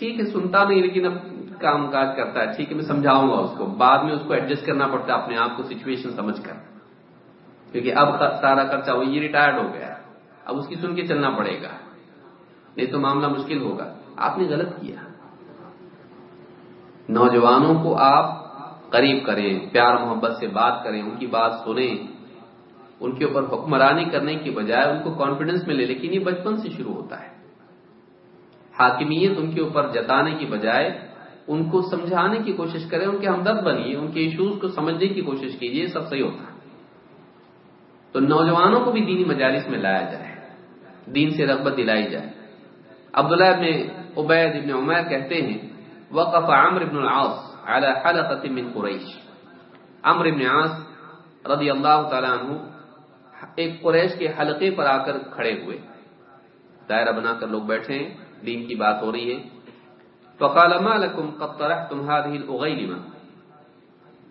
ٹھیک ہے، سنتا نہیں، لیکن اب کام کاج کرتا ہے۔ ٹھیک ہے، میں سمجھاؤں گا اس کو۔ بعد میں اس کو ایڈجسٹ کرنا پڑتا ہے، اپنے آپ کو سچویشن سمجھ کر۔ کیونکہ اب سارا خرچہ وہ یہ ریٹائرڈ ہو گیا اب اس کی سن کے چلنا پڑے گا۔ نہیں تو معاملہ مشکل ہوگا۔ آپ نے غلط کیا۔ نوجوانوں کو آپ قریب کریں، پیار محبت سے بات کریں، ان کی بات سنیں۔ ان کے اوپر حکمرانی کرنے کی بجائے ان کو کانفیڈنس میں لے لیکن یہ بچپن سے شروع ہوتا ہے۔ حاکمیت ان کے اوپر جتانے کی بجائے ان کو سمجھانے کی کوشش کریں، ان کے ہمدرد بنیے، ان کے ایشوز کو سمجھنے کی کوشش کیجیے سب صحیح ہوتا ہے۔ تو نوجوانوں کو بھی دینی مجالس میں لایا جائے، دین سے رغبت دلائی جائے۔ عبداللہ ابن عبید ابن عمیر کہتے ہیں، وقف عمر ابن العاص على حلقة من قریش۔ عمر ابن عاص رضی اللہ تعالیٰ عنہ ایک قریش کے حلقے پر آ کر کھڑے ہوئے۔ دائرہ بنا کر لوگ بیٹھے ہیں۔ دین کی بات ہو رہی ہے۔ فقال ما لكم قد طرحتم هذه الاغيلمه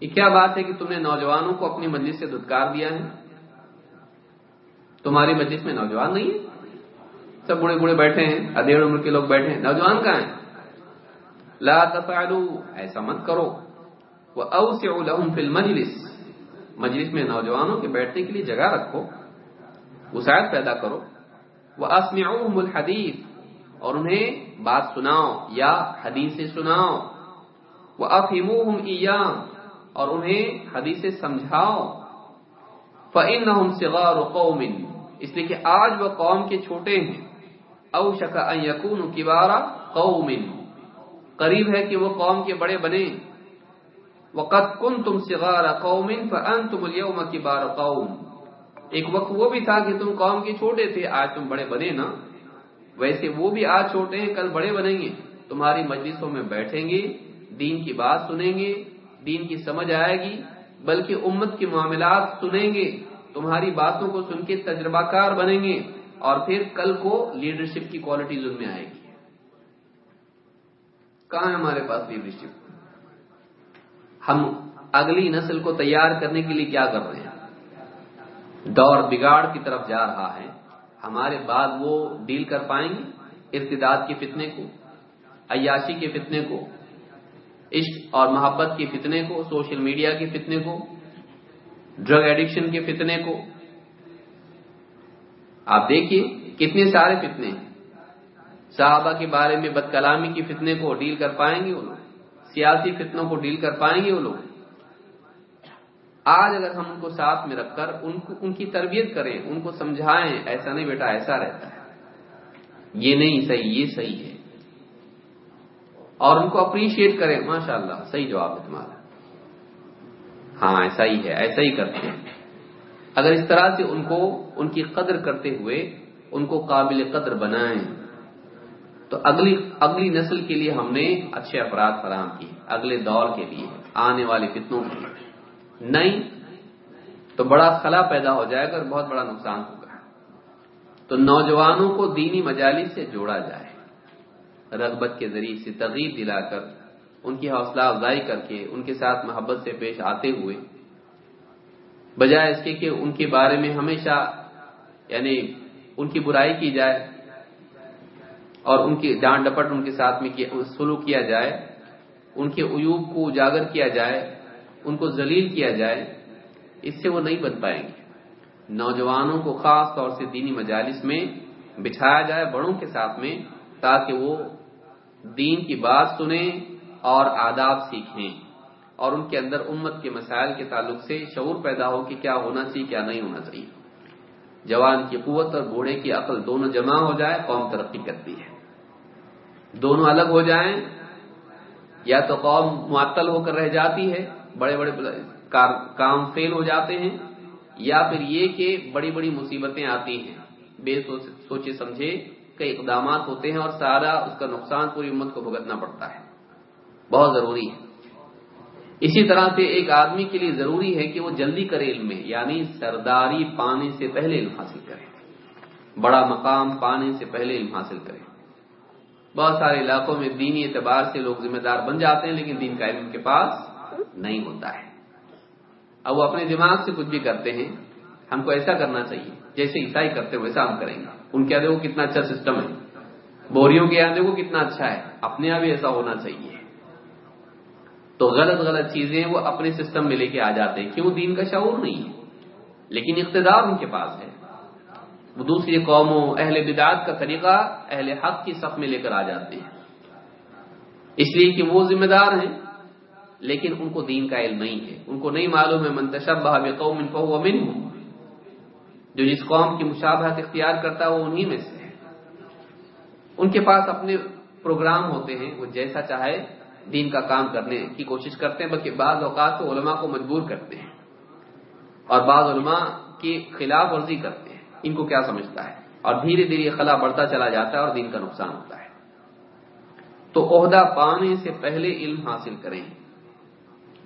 یہ کیا بات ہے کہ تم نے نوجوانوں کو اپنی مجلس سے دھتکار دیا ہے؟ تمہاری مجلس میں نوجوان نہیں ہے؟ سب بڑے بڑے بیٹھے ہیں، ادھیڑ عمر کے لوگ بیٹھے ہیں۔ نوجوان کہاں ہیں؟ لا تفعلوا، ایسا مت کرو۔ واوسعوا لهم في المجلس۔ مجلس میں نوجوانوں کے بیٹھنے کے لیے جگہ رکھو، وسعت پیدا کرو۔ واسمعوهم الحديث۔ اور انہیں بات سناؤ یا حدیث سناؤ۔ وافهموهم اياه اور انہیں حدیث سمجھاؤ۔ فانهم صغار قوم، اس لیے کہ آج وہ قوم کے چھوٹے ہیں۔ او شکا ان یکونوا کبار قوم، قریب ہے کہ وہ قوم کے بڑے بنے وقت کن تم سغار قوم فانتم اليوم کبار قوم۔ ایک وقت وہ بھی تھا کہ تم قوم کے چھوٹے تھے، آج تم بڑے بنے نا۔ ویسے وہ بھی آج چھوٹے ہیں، کل بڑے بنیں گے۔ تمہاری مجلسوں میں بیٹھیں گے، دین کی بات سنیں گے، دین کی سمجھ آئے گی، بلکہ امت کے معاملات سنیں گے۔ تمہاری باتوں کو سن کے تجربہ کار بنیں گے اور پھر کل کو لیڈرشپ کی کوالٹیز ان میں آئے گی۔ کہاں ہے ہمارے پاس لیڈرشپ ہم اگلی نسل کو تیار کرنے کے لیے کیا کر رہے ہیں؟ دور بگاڑ کی طرف جا رہا ہے۔ ہمارے بعد وہ ڈیل کر پائیں گے ارتداد کے فتنے کو، عیاشی کے فتنے کو، عشق اور محبت کے فتنے کو، سوشل میڈیا کے فتنے کو، ڈرگ ایڈکشن کے فتنے کو۔ آپ دیکھیے کتنے سارے فتنے ہیں۔ صحابہ کے بارے میں بد کلامی کی فتنے کو ڈیل کر پائیں گے وہ لوگ، سیاسی فتنوں کو ڈیل کر پائیں گے وہ لوگ۔ آج اگر ہم ان کو ساتھ میں رکھ کر ان کو ان کی تربیت کریں، ان کو سمجھائیں، ایسا نہیں بیٹا، ایسا رہتا ہے۔ یہ نہیں، صحیح، یہ صحیح ہے۔ اور ان کو اپریشیٹ کریں ماشاء اللہ صحیح جواب ہے تمہارا۔ ہاں ایسا ہی ہے، ایسا ہی کرتے ہیں۔ اگر اس طرح سے ان کو ان کی قدر کرتے ہوئے ان کو قابل قدر بنائیں، تو اگلی اگلی نسل کے لیے ہم نے اچھے افراد فراہم کیے، اگلے دور کے لیے، آنے والے فتنوں کے لیے۔ نہیں، تو بڑا خلا پیدا ہو جائے گا اور بہت بڑا نقصان ہوگا۔ تو نوجوانوں کو دینی مجالی سے جوڑا جائے۔ رغبت کے ذریعے سے ترغیب دلا کر ان کی حوصلہ افزائی کر کے ان کے ساتھ محبت سے پیش آتے ہوئے، بجائے اس کے کہ ان کے بارے میں ہمیشہ یعنی ان کی برائی کی جائے اور ان کی ڈانٹ ڈپٹ ان کے ساتھ میں سلوک کیا جائے، ان کے عیوب کو اجاگر کیا جائے ان کو ذلیل کیا جائے، اس سے وہ نہیں بن پائیں گے۔ نوجوانوں کو خاص طور سے دینی مجالس میں بچھایا جائے، بڑوں کے ساتھ میں، تاکہ وہ دین کی بات سنیں اور آداب سیکھیں۔ اور ان کے اندر امت کے مسائل کے تعلق سے شعور پیدا ہو کہ کیا ہونا چاہیے، کیا نہیں ہونا چاہیے۔ جوان کی قوت اور بوڑھے کی عقل دونوں جمع ہو جائے، قوم ترقی کرتی ہے۔ دونوں الگ ہو جائیں، یا تو قوم معطل ہو کر رہ جاتی ہے بڑے بڑے کام فیل ہو جاتے ہیں، یا پھر یہ کہ بڑی بڑی مصیبتیں آتی ہیں۔ بے سوچے سمجھے کئی اقدامات ہوتے ہیں اور سارا اس کا نقصان پوری امت کو بھگتنا پڑتا ہے۔ بہت ضروری ہے۔ اسی طرح سے ایک آدمی کے لیے ضروری ہے کہ وہ جلدی کرے علم میں یعنی سرداری پانے سے پہلے علم حاصل کرے۔ بڑا مقام پانے سے پہلے علم حاصل کرے۔ بہت سارے علاقوں میں دینی اعتبار سے لوگ ذمہ دار بن جاتے ہیں، لیکن دین کا علم کے پاس نہیں ہوتا ہے۔ اب وہ اپنے دماغ سے کچھ بھی کرتے ہیں، ہم کو ایسا کرنا چاہیے، جیسے عیسائی کرتے ویسا ہم کریں گے۔ ان کے دیکھو کتنا اچھا سسٹم ہے۔ بوریوں کے یہاں دیکھو کتنا اچھا ہے۔ اپنے یہاں بھی ایسا ہونا چاہیے۔ تو غلط غلط چیزیں وہ اپنے سسٹم میں لے کے آ جاتے ہیں، کیوں؟ دین کا شعور نہیں ہے۔ لیکن اقتدار ان کے پاس ہے۔ وہ دوسری قوموں، اہل بدعات کا طریقہ اہل حق کی صف میں لے کر آ جاتے ہیں۔ اس لیے کہ وہ ذمہ دار ہیں۔ لیکن ان کو دین کا علم نہیں ہے۔ ان کو نہیں معلوم ہے منتشب بہاو قوم ان کو امن ہوں جو جس قوم کی مشابہت اختیار کرتا ہے وہ انہی میں سے ان کے پاس اپنے پروگرام ہوتے ہیں، وہ جیسا چاہے دین کا کام کرنے کی کوشش کرتے ہیں، بلکہ بعض اوقات تو علماء کو مجبور کرتے ہیں۔ اور بعض علماء کی خلاف ورزی کرتے ہیں۔ ان کو کیا سمجھتا ہے؟ اور دھیرے دھیرے خلا بڑھتا چلا جاتا ہے اور دین کا نقصان ہوتا ہے۔ تو عہدہ پانے سے پہلے علم حاصل کریں۔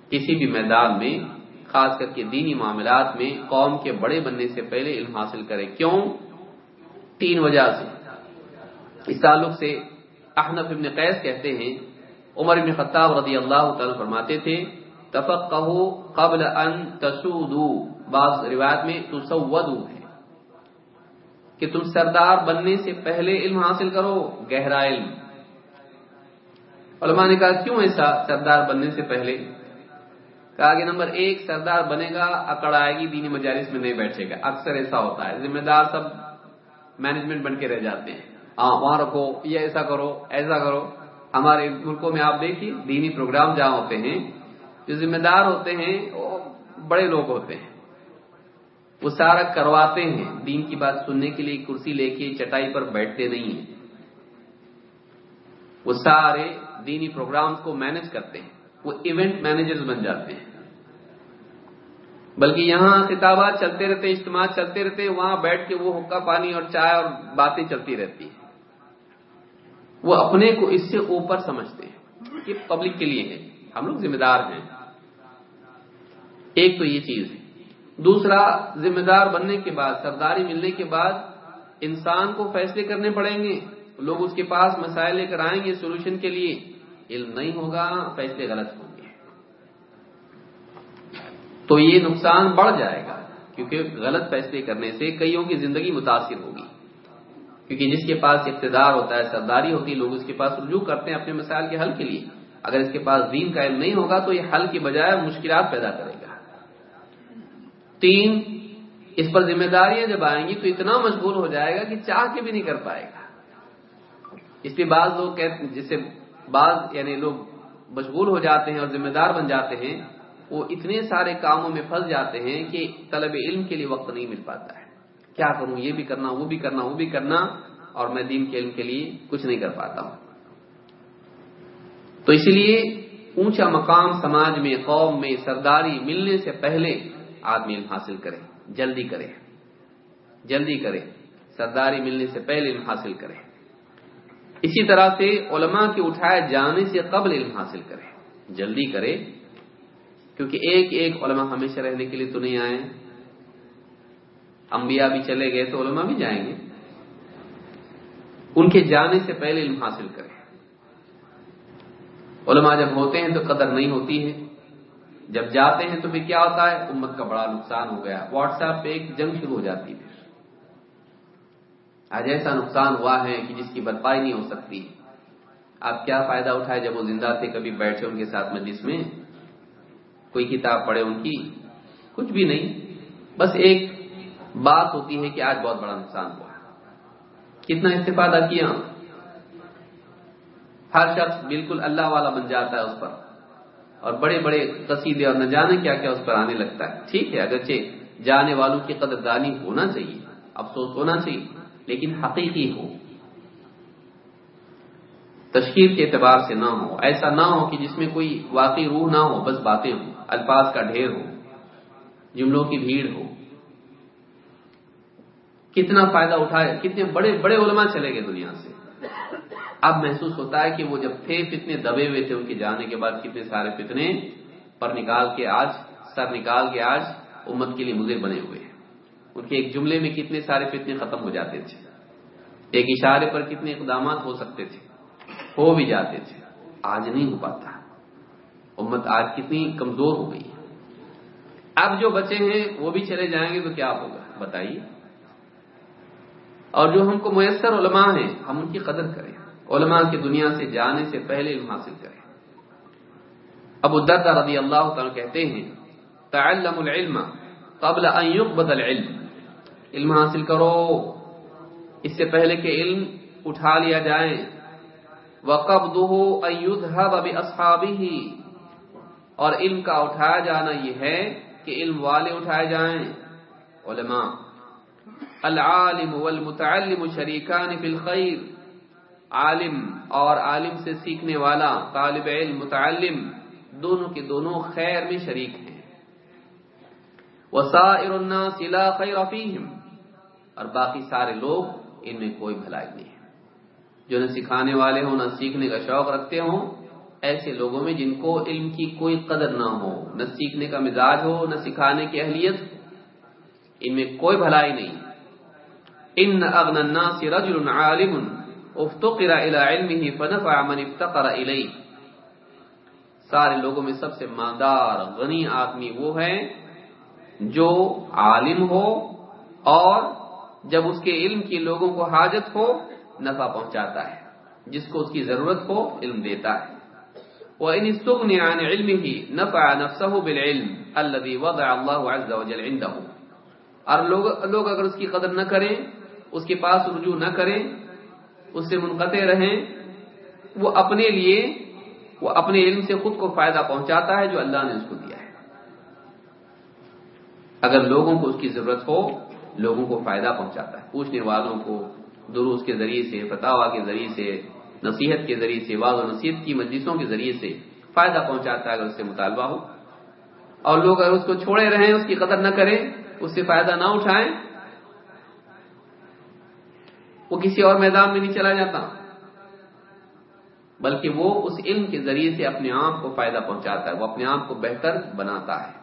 کسی بھی میدان میں، خاص کر کے دینی معاملات میں، قوم کے بڑے بننے سے پہلے علم حاصل کرے۔ کیوں؟ تین وجہ سے۔ اس تعلق سے احنف ابن قیس کہتے ہیں، عمر ابن خطاب رضی اللہ تعالی فرماتے تھے تفق قبل ان تسودو۔ بعض روایت میں تسودو ہے کہ تم سردار بننے سے پہلے علم حاصل کرو، گہرا علم۔ علماء نے کہا، کیوں ایسا سردار بننے سے پہلے؟ کہا کہ نمبر ایک سردار بنے گا، اکڑ آئے گی، دینی مجالس میں نہیں بیٹھے گا۔ اکثر ایسا ہوتا ہے۔ ذمہ دار سب مینجمنٹ بن کے رہ جاتے ہیں۔ ہاں وہاں رکھو، یہ ایسا کرو ایسا کرو۔ ہمارے ملکوں میں آپ دیکھیے، دینی پروگرام جہاں ہوتے ہیں، جو ذمہ دار ہوتے ہیں، وہ بڑے لوگ ہوتے ہیں۔ وہ سارا کرواتے ہیں۔ دین کی بات سننے کے لیے کرسی لے کے چٹائی پر بیٹھتے نہیں ہیں۔ وہ سارے دینی پروگرامز کو مینج کرتے ہیں۔ وہ ایونٹ مینیجر بن جاتے ہیں۔ بلکہ یہاں خطابات چلتے رہتے اجتماع چلتے رہتے، وہاں بیٹھ کے وہ حکا، پانی اور چائے اور باتیں چلتی رہتی ہیں۔ وہ اپنے کو اس سے اوپر سمجھتے ہیں کہ پبلک کے لیے ہے۔ ہم لوگ ذمہ دار ہیں۔ ایک تو یہ چیز ہے۔ دوسرا، ذمہ دار بننے کے بعد، سرداری ملنے کے بعد انسان کو فیصلے کرنے پڑیں گے۔ لوگ اس کے پاس مسائل لے کر آئیں گے سولوشن کے لیے۔ علم نہیں ہوگا، فیصلے غلط ہوں۔ تو یہ نقصان بڑھ جائے گا، کیونکہ غلط فیصلے کرنے سے کئیوں کی زندگی متاثر ہوگی۔ کیونکہ جس کے پاس اقتدار ہوتا ہے، سرداری ہوتی ہے، لوگ اس کے پاس رجوع کرتے ہیں اپنے مسائل کے حل کے لیے۔ اگر اس کے پاس دین کا علم نہیں ہوگا تو یہ حل کی بجائے مشکلات پیدا کرے گا۔ تین، اس پر ذمہ داریاں جب آئیں گی تو اتنا مشغول ہو جائے گا کہ چاہ کے بھی نہیں کر پائے گا۔ اس لیے بعض لوگ کہتے جسے بعض یعنی لوگ مشغول ہو جاتے ہیں اور ذمہ دار بن جاتے ہیں وہ اتنے سارے کاموں میں پھنس جاتے ہیں کہ طلب علم کے لیے وقت نہیں مل پاتا ہے۔ کیا کروں؟ یہ بھی کرنا، وہ بھی کرنا، وہ بھی کرنا اور میں دین کے علم کے لیے کچھ نہیں کر پاتا ہوں۔ تو اس لیے اونچا مقام سماج میں، قوم میں سرداری ملنے سے پہلے آدمی علم حاصل کرے، جلدی کرے۔ جلدی کرے، سرداری ملنے سے پہلے علم حاصل کرے۔ اسی طرح سے علماء کے اٹھائے جانے سے قبل علم حاصل کرے۔ جلدی کرے کیونکہ ایک ایک علماء ہمیشہ رہنے کے لیے تو نہیں آئے۔ انبیاء بھی چلے گئے تو علماء بھی جائیں گے۔ ان کے جانے سے پہلے علم حاصل کرے علماء جب ہوتے ہیں تو قدر نہیں ہوتی ہے۔ جب جاتے ہیں تو پھر کیا ہوتا ہے؟ امت کا بڑا نقصان ہو گیا۔ واٹس ایپ پہ ایک جنگ شروع ہو جاتی ہے۔ آج ایسا نقصان ہوا ہے کہ جس کی برپائی نہیں ہو سکتی۔ آپ کیا فائدہ اٹھائے جب وہ زندہ تھے؟ کبھی بیٹھے ان کے ساتھ مجلس میں۔ کوئی کتاب پڑھے ان کی، کچھ بھی نہیں۔ بس ایک بات ہوتی ہے کہ آج بہت بڑا نقصان ہوا۔ کتنا استفادہ کیا۔ ہر شخص بالکل اللہ والا بن جاتا ہے اس پر۔ اور بڑے بڑے قصیدے اور نہ جانے کیا کیا اس پر آنے لگتا ہے۔ ٹھیک ہے، اگرچہ جانے والوں کی قدردانی ہونا چاہیے، افسوس ہونا چاہیے، لیکن حقیقی ہو۔ تشکیل کے اعتبار سے نہ ہو، ایسا نہ ہو کہ جس میں کوئی واقعی روح نہ ہو، بس باتیں ہوں، الفاظ کا ڈھیر ہو جملوں کی بھیڑ ہو۔ کتنا فائدہ اٹھائے، کتنے بڑے بڑے علماء چلے گئے دنیا سے۔ اب محسوس ہوتا ہے کہ وہ جب تھے، فتنے دبے ہوئے تھے ان کے جانے کے بعد کتنے سارے فتنے، پر نکال کے آج، سر نکال کے آج امت کے لیے مضر بنے ہوئے ہیں۔ ان کے ایک جملے میں کتنے سارے فتنے ختم ہو جاتے تھے۔ ایک اشارے پر کتنے اقدامات ہو سکتے تھے۔ ہو بھی جاتے تھے۔ آج نہیں ہو پاتا۔ امت آج کتنی کمزور ہو گئی ہے۔ اب جو بچے ہیں، وہ بھی چلے جائیں گے تو کیا ہوگا؟ بتائیے۔ اور جو ہم کو میسر علماء ہیں، ہم ان کی قدر کریں۔ علماء کی دنیا سے جانے سے پہلے علم حاصل کریں۔ ابو الدردہ رضی اللہ تعالی کہتے ہیں، تعلم العلم قبل ان يقبض العلم. علم حاصل کرو۔ اس سے پہلے کہ علم اٹھا لیا جائے۔ وقبضه ان يذهب باصحابه اور علم کا اٹھایا جانا یہ ہے کہ علم والے اٹھائے جائیں۔ علماء۔ العالم والمتعلم شریکان فی الخیر عالم اور عالم سے سیکھنے والا، طالب علم، متعلم، دونوں کے دونوں خیر میں شریک ہیں۔ وسائر الناس لا خیر فیہم اور باقی سارے لوگ ان میں کوئی بھلائی نہیں ہے۔ جو نہ سکھانے والے ہوں، نہ سیکھنے کا شوق رکھتے ہوں، ایسے لوگوں میں جن کو علم کی کوئی قدر نہ ہو، نہ سیکھنے کا مزاج ہو، نہ سکھانے کی اہلیت، ان میں کوئی بھلائی نہیں۔ ان اغن الناس رجل عالم افتقر الى علمه فنفع من افتقر الیہ۔ سارے لوگوں میں سب سے مالدار، غنی آدمی وہ ہے جو عالم ہو اور جب اس کے علم کی لوگوں کو حاجت ہو نفع پہنچاتا ہے جس کو اس کی ضرورت ہو علم دیتا ہے۔ وَإِنِ اسْتُغْنِ عَنِ عِلْمِهِ نَفَعَ نَفْسَهُ بِالْعِلْمِ الَّذِي وَضَعَ اللَّهُ عَزَّ وَجَلْ عِنْدَهُ۔ اور لوگ, لوگ اگر اس کی قدر نہ کریں اس کے پاس رجوع نہ کریں اس سے منقطع رہیں وہ اپنے لیے وہ اپنے علم سے خود کو فائدہ پہنچاتا ہے جو اللہ نے اس کو دیا ہے۔ اگر لوگوں کو اس کی ضرورت ہو لوگوں کو فائدہ پہنچاتا ہے۔ پوچھنے والوں کو دروس کے ذریعے سے فتوا کے ذریعے سے، نصیحت کے ذریعے سے واضح و نصیحت کی مجلسوں کے ذریعے سے فائدہ پہنچاتا ہے اگر اس سے مطالبہ ہو۔ اور لوگ اگر اس کو چھوڑے رہیں، اس کی قدر نہ کریں، اس سے فائدہ نہ اٹھائیں، وہ کسی اور میدان میں نہیں چلا جاتا، بلکہ وہ اس علم کے ذریعے سے اپنے آپ کو فائدہ پہنچاتا ہے، وہ اپنے آپ کو بہتر بناتا ہے۔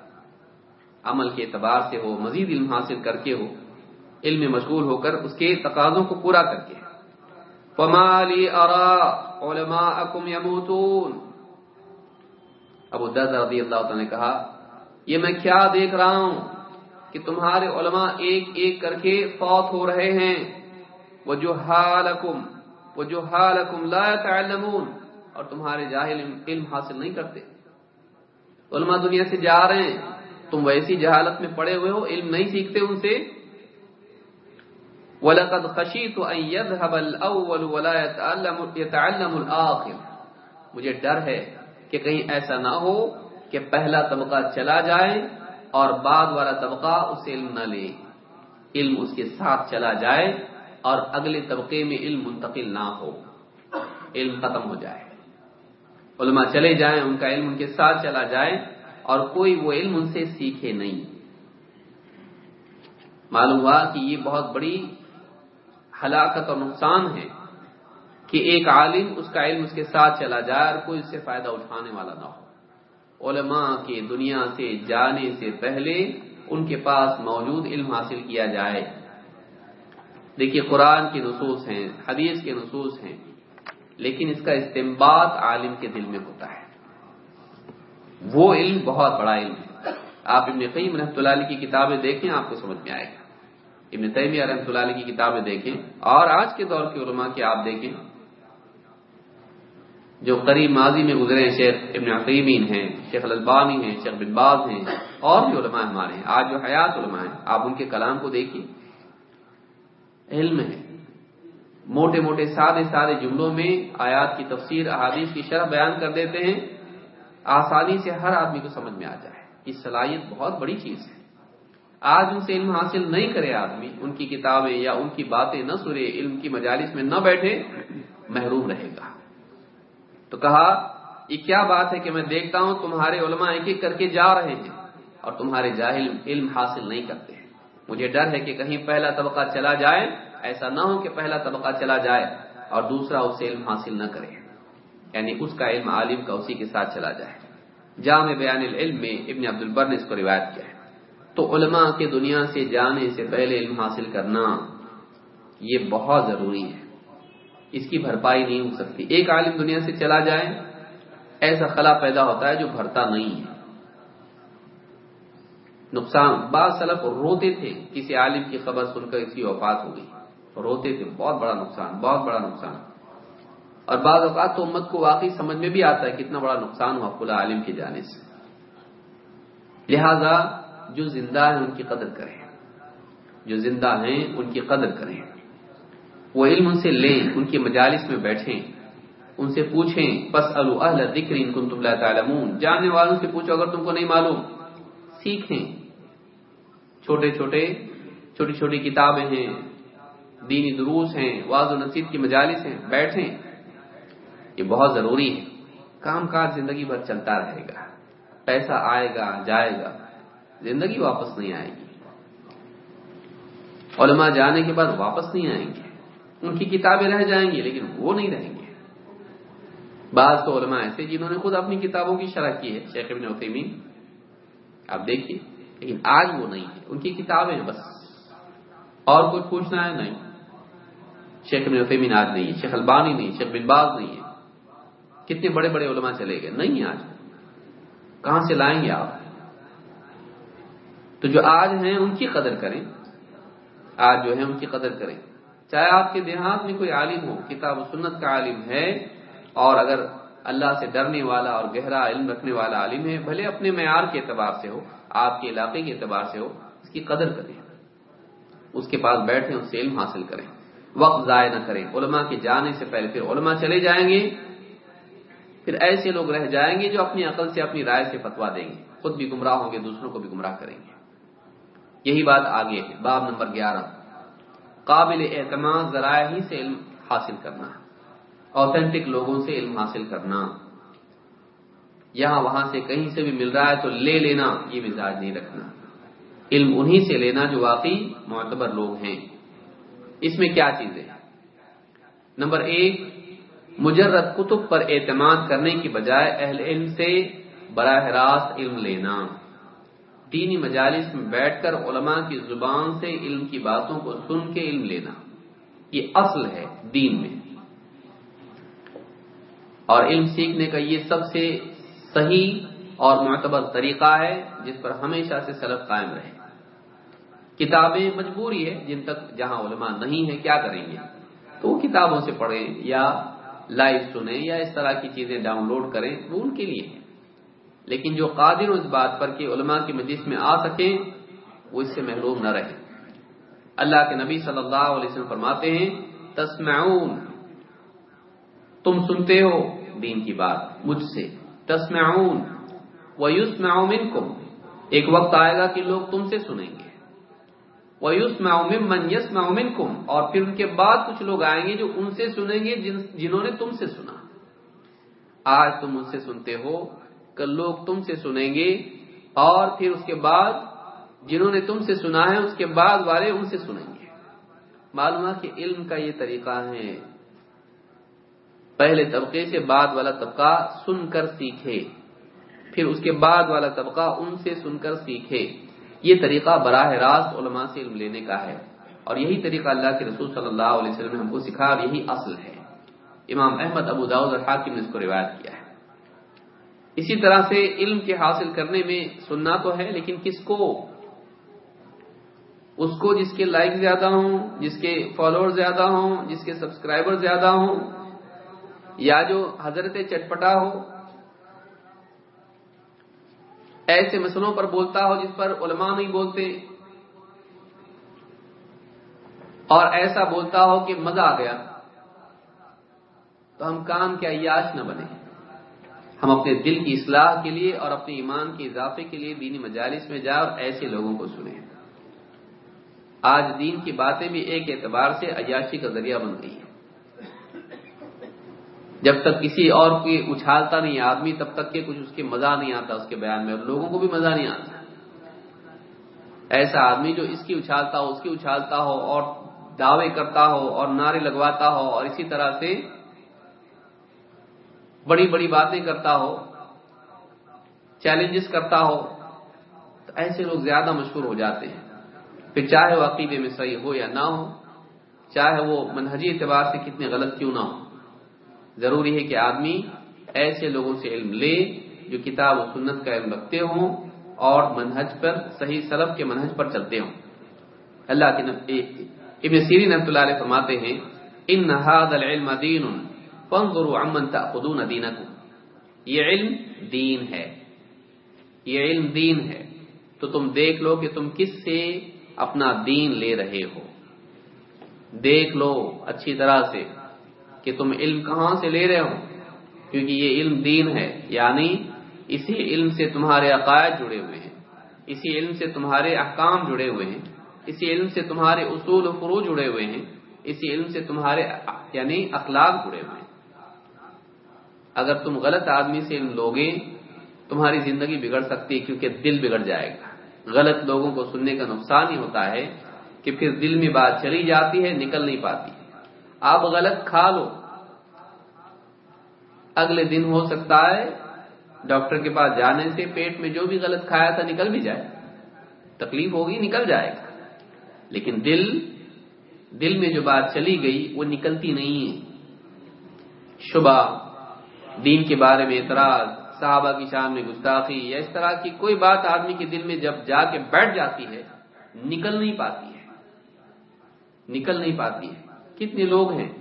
عمل کے اعتبار سے ہو، مزید علم حاصل کر کے ہو علم میں مشغول ہو کر اس کے تقاضوں کو پورا کر کے۔ فمالی ارا علماءکم یموتون ابو درد رضی اللہ تعالی نے کہا، یہ میں کیا دیکھ رہا ہوں کہ تمہارے علماء ایک ایک کر کے فوت ہو رہے ہیں۔ وجہالکم وجہالکم لا تعلمون اور تمہارے جاہل علم حاصل نہیں کرتے۔ علماء دنیا سے جا رہے ہیں۔ تم ویسی جہالت میں پڑے ہوئے ہو، علم نہیں سیکھتے ان سے۔ وَلَقَدْ خَشِيتُ أَن يَذْهَبَ الْأَوَّلُ وَلَا يَتَعَلَّمُ الْآخِرُ. مجھے ڈر ہے کہ کہیں ایسا نہ ہو کہ پہلا طبقہ چلا جائے اور بعد والا طبقہ اسے علم نہ لے۔ علم اس کے ساتھ چلا جائے اور اگلے طبقے میں علم منتقل نہ ہو۔ علم ختم ہو جائے۔ علماء چلے جائیں، ان کا علم ان کے ساتھ چلا جائے اور کوئی وہ علم ان سے سیکھے نہیں۔ معلوم ہوا کہ یہ بہت بڑی ہلاکت اور نقصان ہے کہ ایک عالم اس کا علم اس کے ساتھ چلا جائے اور کوئی اس سے فائدہ اٹھانے والا نہ ہو۔ علماء کے دنیا سے جانے سے پہلے ان کے پاس موجود علم حاصل کیا جائے۔ دیکھیے قرآن کی نصوص ہیں، حدیث کے نصوص ہیں، لیکن اس کا استعمال عالم کے دل میں ہوتا ہے۔ وہ علم بہت بڑا علم ہے۔ آپ ابن قیم رحمۃ اللہ علیہ کی کتابیں دیکھیں، آپ کو سمجھ میں آئے گا۔ ابن تیمیہ رحمۃ اللہ علیہ کی کتابیں دیکھیں اور آج کے دور کے علماء کی آپ دیکھیں جو قریب ماضی میں گزرے ہیں، شیخ ابن عقیمین ہیں، شیخ البانی ہیں، شیخ بن باز ہیں، اور بھی علماء ہمارے ہیں۔ آج جو حیات علماء ہیں، آپ ان کے کلام کو دیکھیے علم ہے۔ موٹے موٹے سادے سادے جملوں میں آیات کی تفسیر، احادیث کی شرح بیان کر دیتے ہیں۔ آسانی سے ہر آدمی کو سمجھ میں آ جائے۔ یہ صلاحیت بہت بڑی چیز ہے۔ آج ان سے علم حاصل نہیں کرے آدمی، ان کی کتابیں یا ان کی باتیں نہ سنے، علم کی مجالس میں نہ بیٹھے، محروم رہے گا۔ تو کہا، یہ کیا بات ہے کہ میں دیکھتا ہوں تمہارے علماء ایک ایک کر کے جا رہے ہیں اور تمہارے جاہل علم حاصل نہیں کرتے مجھے ڈر ہے کہ کہیں پہلا طبقہ چلا جائے، ایسا نہ ہو کہ پہلا طبقہ چلا جائے اور دوسرا اس سے علم حاصل نہ کرے۔ یعنی اس کا علم عالم کا اسی کے ساتھ چلا جائے۔ جامع بیان العلم میں ابن عبد البر نے اس کو روایت کیا ہے۔ تو علماء کے دنیا سے جانے سے پہلے علم حاصل کرنا یہ بہت ضروری ہے۔ اس کی بھرپائی نہیں ہو سکتی۔ ایک عالم دنیا سے چلا جائے، ایسا خلا پیدا ہوتا ہے جو بھرتا نہیں ہے۔ نقصان، بعض سلف روتے تھے، کسی عالم کی خبر سن کر اس کی وفات ہو گئی۔ روتے تھے، بہت بڑا نقصان، بہت بڑا نقصان۔ اور بعض اوقات تو امت کو واقعی سمجھ میں بھی آتا ہے کتنا بڑا نقصان ہوا کھلا عالم کے جانے سے۔ لہذا جو زندہ ہیں ان کی قدر کریں۔ جو زندہ ہیں ان کی قدر کریں۔ وہ علم ان سے لیں، ان کی مجالس میں بیٹھیں۔ ان سے پوچھیں بس اہل ذکر ان کن تم تعلمون۔ جاننے والوں سے پوچھو اگر تم کو نہیں معلوم۔ سیکھیں۔ چھوٹے چھوٹے، چھوٹی چھوٹی کتابیں ہیں، دینی دروس ہیں واض و نصیب کی مجالس ہیں۔ بیٹھیں۔ یہ بہت ضروری ہے۔ کام کاج زندگی بھر چلتا رہے گا۔ پیسہ آئے گا، جائے گا۔ زندگی واپس نہیں آئے گی۔ علماء جانے کے بعد واپس نہیں آئیں گے۔ ان کی کتابیں رہ جائیں گی، لیکن وہ نہیں رہیں گے۔ بعض تو علماء ایسے جنہوں نے خود اپنی کتابوں کی شرح کی ہے۔ شیخ ابن عثیمین، آپ دیکھیے، لیکن آج وہ نہیں ہے۔ ان کی کتابیں بس۔ اور کچھ پوچھنا ہے؟ نہیں۔ شیخ ابن عثیمین آج نہیں ہے، شیخ البانی نہیں شیخ بن باز نہیں ہے۔ کتنے بڑے بڑے علماء چلے گئے؟ نہیں آج۔ کہاں سے لائیں گے آپ؟ تو جو آج ہیں ان کی قدر کریں۔ آج جو ہے ان کی قدر کریں۔ چاہے آپ کے دیہات میں کوئی عالم ہو، کتاب و سنت کا عالم ہے، اور اگر اللہ سے ڈرنے والا اور گہرا علم رکھنے والا عالم ہے، بھلے اپنے معیار کے اعتبار سے ہو، آپ کے علاقے کے اعتبار سے ہو، اس کی قدر کریں۔ اس کے پاس بیٹھیں، اس سے علم حاصل کریں۔ وقت ضائع نہ کریں۔ علماء کے جانے سے پہلے پھر علماء چلے جائیں گے۔ پھر ایسے لوگ رہ جائیں گے جو اپنی عقل سے، اپنی رائے سے فتوا دیں گے۔ خود بھی گمراہ ہوں گے، دوسروں کو بھی گمراہ کریں گے۔ یہی بات آگے ہے۔ باب نمبر گیارہ۔ قابل اعتماد ذرائع ہی سے علم حاصل کرنا اوتھینٹک لوگوں سے علم حاصل کرنا۔ یہاں وہاں سے کہیں سے بھی مل رہا ہے تو لے لینا، یہ مزاج نہیں رکھنا۔ علم انہی سے لینا جو واقعی معتبر لوگ ہیں۔ اس میں کیا چیزیں نمبر ایک، مجرد کتب پر اعتماد کرنے کی بجائے اہل علم سے براہ راست علم لینا۔ دینی مجالس میں بیٹھ کر علماء کی زبان سے علم کی باتوں کو سن کے علم لینا۔ یہ اصل ہے دین میں۔ اور علم سیکھنے کا یہ سب سے صحیح اور معتبر طریقہ ہے جس پر ہمیشہ سے سلف قائم رہے۔ کتابیں مجبوری ہے جن تک جہاں علماء نہیں ہے کیا کریں گے؟ تو وہ کتابوں سے پڑھیں یا لائیو سنیں یا اس طرح کی چیزیں ڈاؤن لوڈ کریں، وہ ان کے لیے لیکن جو قادر اس بات پر کہ علماء کی مجلس میں آ سکیں، وہ اس سے محروم نہ رہے اللہ کے نبی صلی اللہ علیہ وسلم فرماتے ہیں، تسمعون، تم سنتے ہو دین کی بات، مجھ سے۔ تسمعون ویسمع منکم۔ ایک وقت آئے گا کہ لوگ تم سے سنیں گے۔ وَيُسْمَعُ مِمَّنْ يَسْمَعُ مِنْكُمْ اور پھر ان کے بعد کچھ لوگ آئیں گے جو ان سے سنیں گے جنہوں نے تم سے سنا۔ آج تم ان سے سنتے ہو کل لوگ تم سے سنیں گے اور پھر اس کے بعد جنہوں نے تم سے سنا ہے اس کے بعد والے ان سے سنیں گے۔ معلوم کہ علم کا یہ طریقہ ہے۔ پہلے طبقے سے بعد والا طبقہ سن کر سیکھے، پھر اس کے بعد والا طبقہ ان سے سن کر سیکھے۔ یہ طریقہ براہ راست علماء سے علم لینے کا ہے۔ اور یہی طریقہ اللہ کے رسول صلی اللہ علیہ وسلم نے ہم کو سکھا اور یہی اصل ہے۔ امام احمد ابو داؤد اور حاکم نے اس کو روایت کیا ہے۔ اسی طرح سے علم کے حاصل کرنے میں سننا تو ہے، لیکن کس کو؟ اس کو جس کے لائک زیادہ ہوں، جس کے فالوور زیادہ ہوں، جس کے سبسکرائبر زیادہ ہوں، یا جو حضرت چٹپٹا ہو، ایسے مسئلوں پر بولتا ہو جس پر علماء نہیں بولتے، اور ایسا بولتا ہو کہ مزہ آ گیا، تو ہم کام کے عیاش نہ بنے ہم اپنے دل کی اصلاح کے لیے اور اپنے ایمان کے اضافے کے لیے دینی مجالس میں جائیں اور ایسے لوگوں کو سنیں۔ آج دین کی باتیں بھی ایک اعتبار سے عیاشی کا ذریعہ بن گئی ہیں۔ جب تک کسی اور کی اچھالتا نہیں آدمی، تب تک کہ کچھ اس کے مزہ نہیں آتا اس کے بیان میں، اور لوگوں کو بھی مزہ نہیں آتا۔ ایسا آدمی جو اس کی اچھالتا ہو، اس کی اچھالتا ہو، اور دعوے کرتا ہو، اور نعرے لگواتا ہو، اور اسی طرح سے بڑی بڑی باتیں کرتا ہو چیلنجز کرتا ہو، تو ایسے لوگ زیادہ مشہور ہو جاتے ہیں۔ پھر چاہے وہ عقیدے میں صحیح ہو یا نہ ہو، چاہے وہ منہجی اعتبار سے کتنے غلط کیوں نہ ہو۔ ضروری ہے کہ آدمی ایسے لوگوں سے علم لے جو کتاب و سنت کا علم رکھتے ہوں اور منہج پر، صحیح سلب کے منہج پر چلتے ہوں۔ اللہ کے ابن سیری نحمۃ اللہ علیہ فرماتے ہیں، ان العلم دین فانظروا عمن تاخذون دینکم۔ یہ علم دین ہے۔ یہ علم دین ہے۔ تو تم دیکھ لو کہ تم کس سے اپنا دین لے رہے ہو۔ دیکھ لو اچھی طرح سے کہ تم علم کہاں سے لے رہے ہو۔ کیونکہ یہ علم دین ہے۔ یعنی اسی علم سے تمہارے عقائد جڑے ہوئے ہیں۔ اسی علم سے تمہارے احکام جڑے ہوئے ہیں۔ اسی علم سے تمہارے اصول و فرو جڑے ہوئے ہیں۔ اسی علم سے تمہارے یعنی اخلاق جڑے ہوئے ہیں۔ اگر تم غلط آدمی سے علم لوگے تمہاری زندگی بگڑ سکتی ہے کیونکہ دل بگڑ جائے گا۔ غلط لوگوں کو سننے کا نقصان ہی ہوتا ہے کہ پھر دل میں بات چلی جاتی ہے، نکل نہیں پاتی۔ آپ غلط کھا لو۔ اگلے دن ہو سکتا ہے، ڈاکٹر کے پاس جانے سے پیٹ میں جو بھی غلط کھایا تھا نکل بھی جائے۔ تکلیف ہوگی، نکل جائے گا۔ لیکن دل دل میں جو بات چلی گئی، وہ نکلتی نہیں ہے۔ شبہ دین کے بارے میں اعتراض، صحابہ کی شان میں گستاخی یا اس طرح کی کوئی بات آدمی کے دل میں جب جا کے بیٹھ جاتی ہے، نکل نہیں پاتی ہے۔ نکل نہیں پاتی ہے۔ کتنے لوگ ہیں؟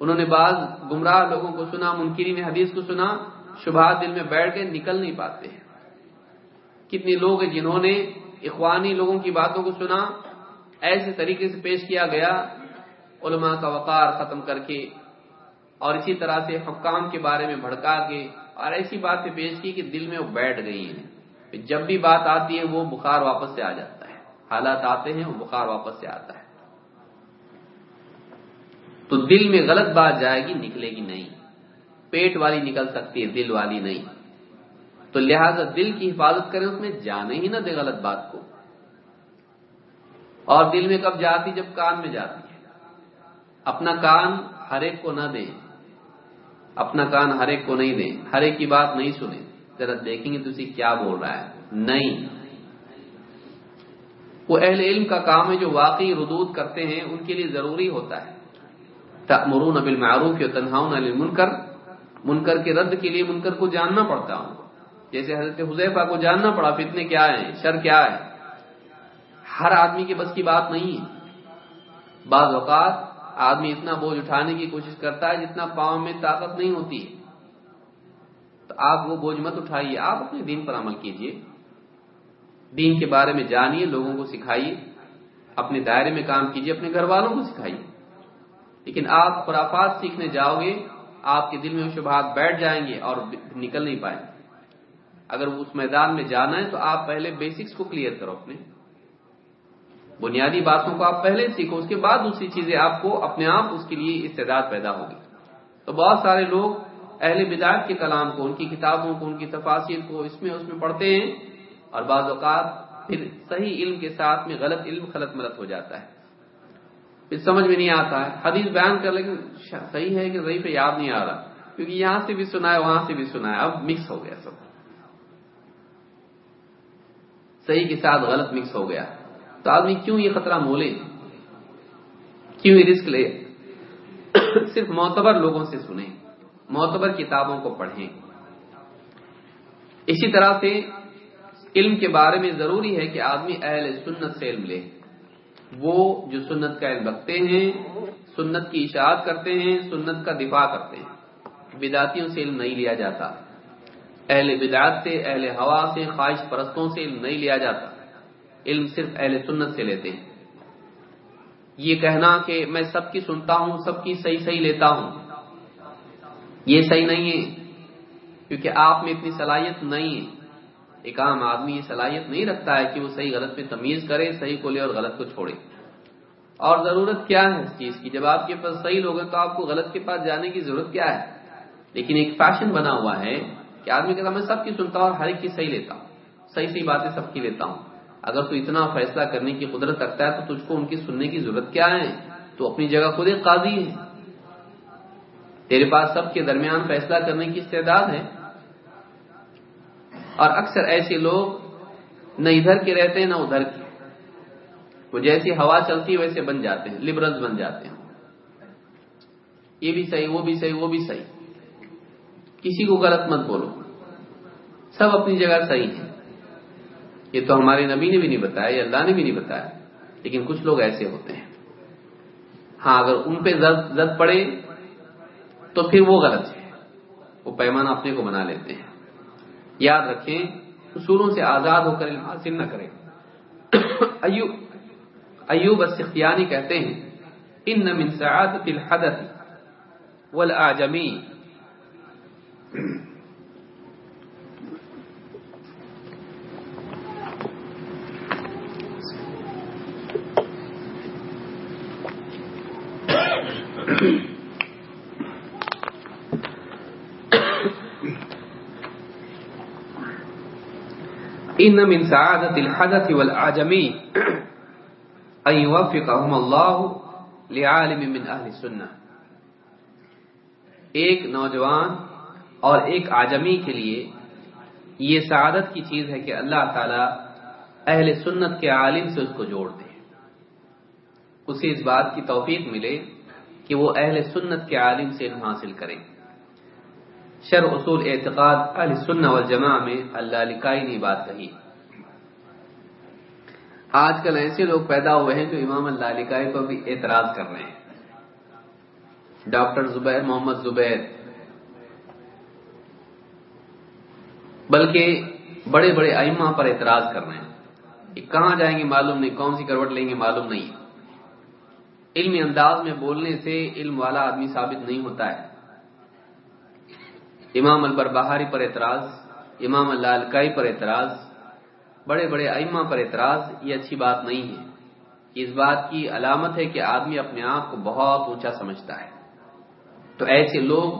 انہوں نے بعض گمراہ لوگوں کو سنا منکری نے حدیث کو سنا شبہ دل میں بیٹھ کے نکل نہیں پاتے ہیں۔ کتنے لوگ ہیں جنہوں نے اخوانی لوگوں کی باتوں کو سنا، ایسے طریقے سے پیش کیا گیا، علماء کا وقار ختم کر کے اور اسی طرح سے حکام کے بارے میں بھڑکا کے اور ایسی بات پہ پیش کی کہ دل میں وہ بیٹھ گئی ہیں۔ جب بھی بات آتی ہے وہ بخار واپس سے آ جاتا ہے۔ حالات آتے ہیں، وہ بخار واپس سے آتا ہے۔ تو دل میں غلط بات جائے گی، نکلے گی نہیں۔ پیٹ والی نکل سکتی ہے، دل والی نہیں۔ تو لہذا دل کی حفاظت کریں، اس میں جانے ہی نہ دے غلط بات کو۔ اور دل میں کب جاتی؟ جب کان میں جاتی ہے۔ اپنا کان ہر ایک کو نہ دیں۔ اپنا کان ہر ایک کو نہیں دیں، ہر ایک کی بات نہیں سنیں۔ ذرا دیکھیں گے تو کیا بول رہا ہے۔ نہیں۔ وہ اہل علم کا کام ہے جو واقعی ردود کرتے ہیں، ان کے لیے ضروری ہوتا ہے۔ تأمرون بالمعروف یا تنہاؤن علی المنکر۔ منکر کے رد کے لیے منکر کو جاننا پڑتا ہوں۔ جیسے حضرت حذیفہ کو جاننا پڑا، فتنے کیا ہیں، شر کیا ہے۔ ہر آدمی کے بس کی بات نہیں ہے۔ بعض اوقات آدمی اتنا بوجھ اٹھانے کی کوشش کرتا ہے جتنا پاؤں میں طاقت نہیں ہوتی ہے۔ تو آپ وہ بوجھ مت اٹھائیے، آپ اپنے دین پر عمل کیجیے۔ دین کے بارے میں جانیے، لوگوں کو سکھائیے۔ اپنے دائرے میں کام کیجیے، اپنے گھر والوں کو سکھائیے۔ لیکن آپ خرافات سیکھنے جاؤ گے، آپ کے دل میں شبہات بیٹھ جائیں گے اور نکل نہیں پائیں۔ گے اگر اس میدان میں جانا ہے تو آپ پہلے بیسکس کو کلیئر کرو اپنے۔ بنیادی باتوں کو آپ پہلے سیکھو، اس کے بعد دوسری چیزیں آپ کو اپنے آپ اس کے لیے استعداد پیدا ہوگی۔ تو بہت سارے لوگ اہل بدایت کے کلام کو، ان کی کتابوں کو، ان کی تفاصر کو اس میں اس میں پڑھتے ہیں اور بعض اوقات پھر صحیح علم کے ساتھ میں غلط علم خلط ملت ہو جاتا ہے۔ پھر سمجھ میں نہیں آتا ہے۔ حدیث بیان کر لیکن صحیح ہے کہ صحیح پہ یاد نہیں آ رہا۔ کیونکہ یہاں سے بھی سنا ہے، وہاں سے بھی سنا ہے۔ اب مکس ہو گیا سب۔ صحیح کے ساتھ غلط مکس ہو گیا۔ تو آدمی کیوں یہ خطرہ مولے کیوں یہ رسک لے؟ صرف معتبر لوگوں سے سنیں، معتبر کتابوں کو پڑھیں۔ اسی طرح سے علم کے بارے میں ضروری ہے کہ آدمی اہل سنت سے علم لے۔ وہ جو سنت کا علم رکھتے ہیں، سنت کی اشاعت کرتے ہیں، سنت کا دفاع کرتے ہیں۔ بداتیوں سے علم نہیں لیا جاتا۔ اہل بدعات سے، اہل ہوا سے، خواہش پرستوں سے علم نہیں لیا جاتا۔ علم صرف اہل سنت سے لیتے ہیں۔ یہ کہنا کہ میں سب کی سنتا ہوں، سب کی صحیح صحیح لیتا ہوں۔ یہ صحیح نہیں ہے، کیونکہ آپ میں اتنی صلاحیت نہیں ہے۔ ایک عام آدمی یہ صلاحیت نہیں رکھتا ہے کہ وہ صحیح غلط میں تمیز کرے، صحیح کو لے اور غلط کو چھوڑے۔ اور ضرورت کیا ہے اس چیز کی؟ جب آپ کے پاس صحیح لوگ ہیں تو آپ کو غلط کے پاس جانے کی ضرورت کیا ہے؟ لیکن ایک فیشن بنا ہوا ہے کہ آدمی کہتا میں سب کی سنتا ہوں اور ہر ایک کی صحیح لیتا ہوں، صحیح صحیح باتیں سب کی لیتا ہوں۔ اگر تو اتنا فیصلہ کرنے کی قدرت رکھتا ہے تو تجھ کو ان کی سننے کی ضرورت کیا ہے؟ تو اپنی جگہ خود ایک قاضی ہے۔ تیرے پاس سب کے درمیان فیصلہ کرنے کی استعداد ہے۔ اور اکثر ایسے لوگ نہ ادھر کے رہتے ہیں، نہ ادھر کے۔ وہ جیسی ہوا چلتی ہے، ویسے بن جاتے ہیں لبرلز بن جاتے ہیں۔ یہ بھی صحیح، وہ بھی صحیح، وہ بھی صحیح۔ کسی کو غلط مت بولو۔ سب اپنی جگہ صحیح ہے یہ تو ہمارے نبی نے بھی نہیں بتایا، یہ اللہ نے بھی نہیں بتایا۔ لیکن کچھ لوگ ایسے ہوتے ہیں۔ ہاں اگر ان پہ زد پڑے تو پھر وہ غلط ہے۔ وہ پیمانہ اپنے کو بنا لیتے ہیں۔ یاد رکھیں، اصولوں سے آزاد ہو کر علم حاصل نہ کریں۔ ایوب ایوب السختیانی کہتے ہیں، ان من سعادت الحدث والآجمی ان من سعادت الحدث والآجمی ان يوفقهم اللہ لعالم من اہل سنہ ایک نوجوان اور ایک آجمی کے لیے یہ سعادت کی چیز ہے کہ اللہ تعالی اہل سنت کے عالم سے اس کو جوڑ دے اسے اس بات کی توفیق ملے کہ وہ اہل سنت کے عالم سے علم حاصل کریں۔ شر اصول اعتقاد اہل سنہ والجماع میں اللہ لکائی نے بات کہی۔ آج کل ایسے لوگ پیدا ہوئے ہیں جو امام اللہ لکائی کو بھی اعتراض کر رہے ہیں۔ ڈاکٹر زبیر، محمد زبیر۔ بلکہ بڑے بڑے ائمہ پر اعتراض کر رہے ہیں۔ کہ کہاں جائیں گے معلوم نہیں، کون سی کروٹ لیں گے معلوم نہیں۔ علمی انداز میں بولنے سے علم والا آدمی ثابت نہیں ہوتا ہے۔ امام البر بہاری پر اعتراض، امام اللہ الکائی پر اعتراض، بڑے بڑے ائمہ پر اعتراض، یہ اچھی بات نہیں ہے۔ اس بات کی علامت ہے کہ آدمی اپنے آپ کو بہت اونچا سمجھتا ہے۔ تو ایسے لوگ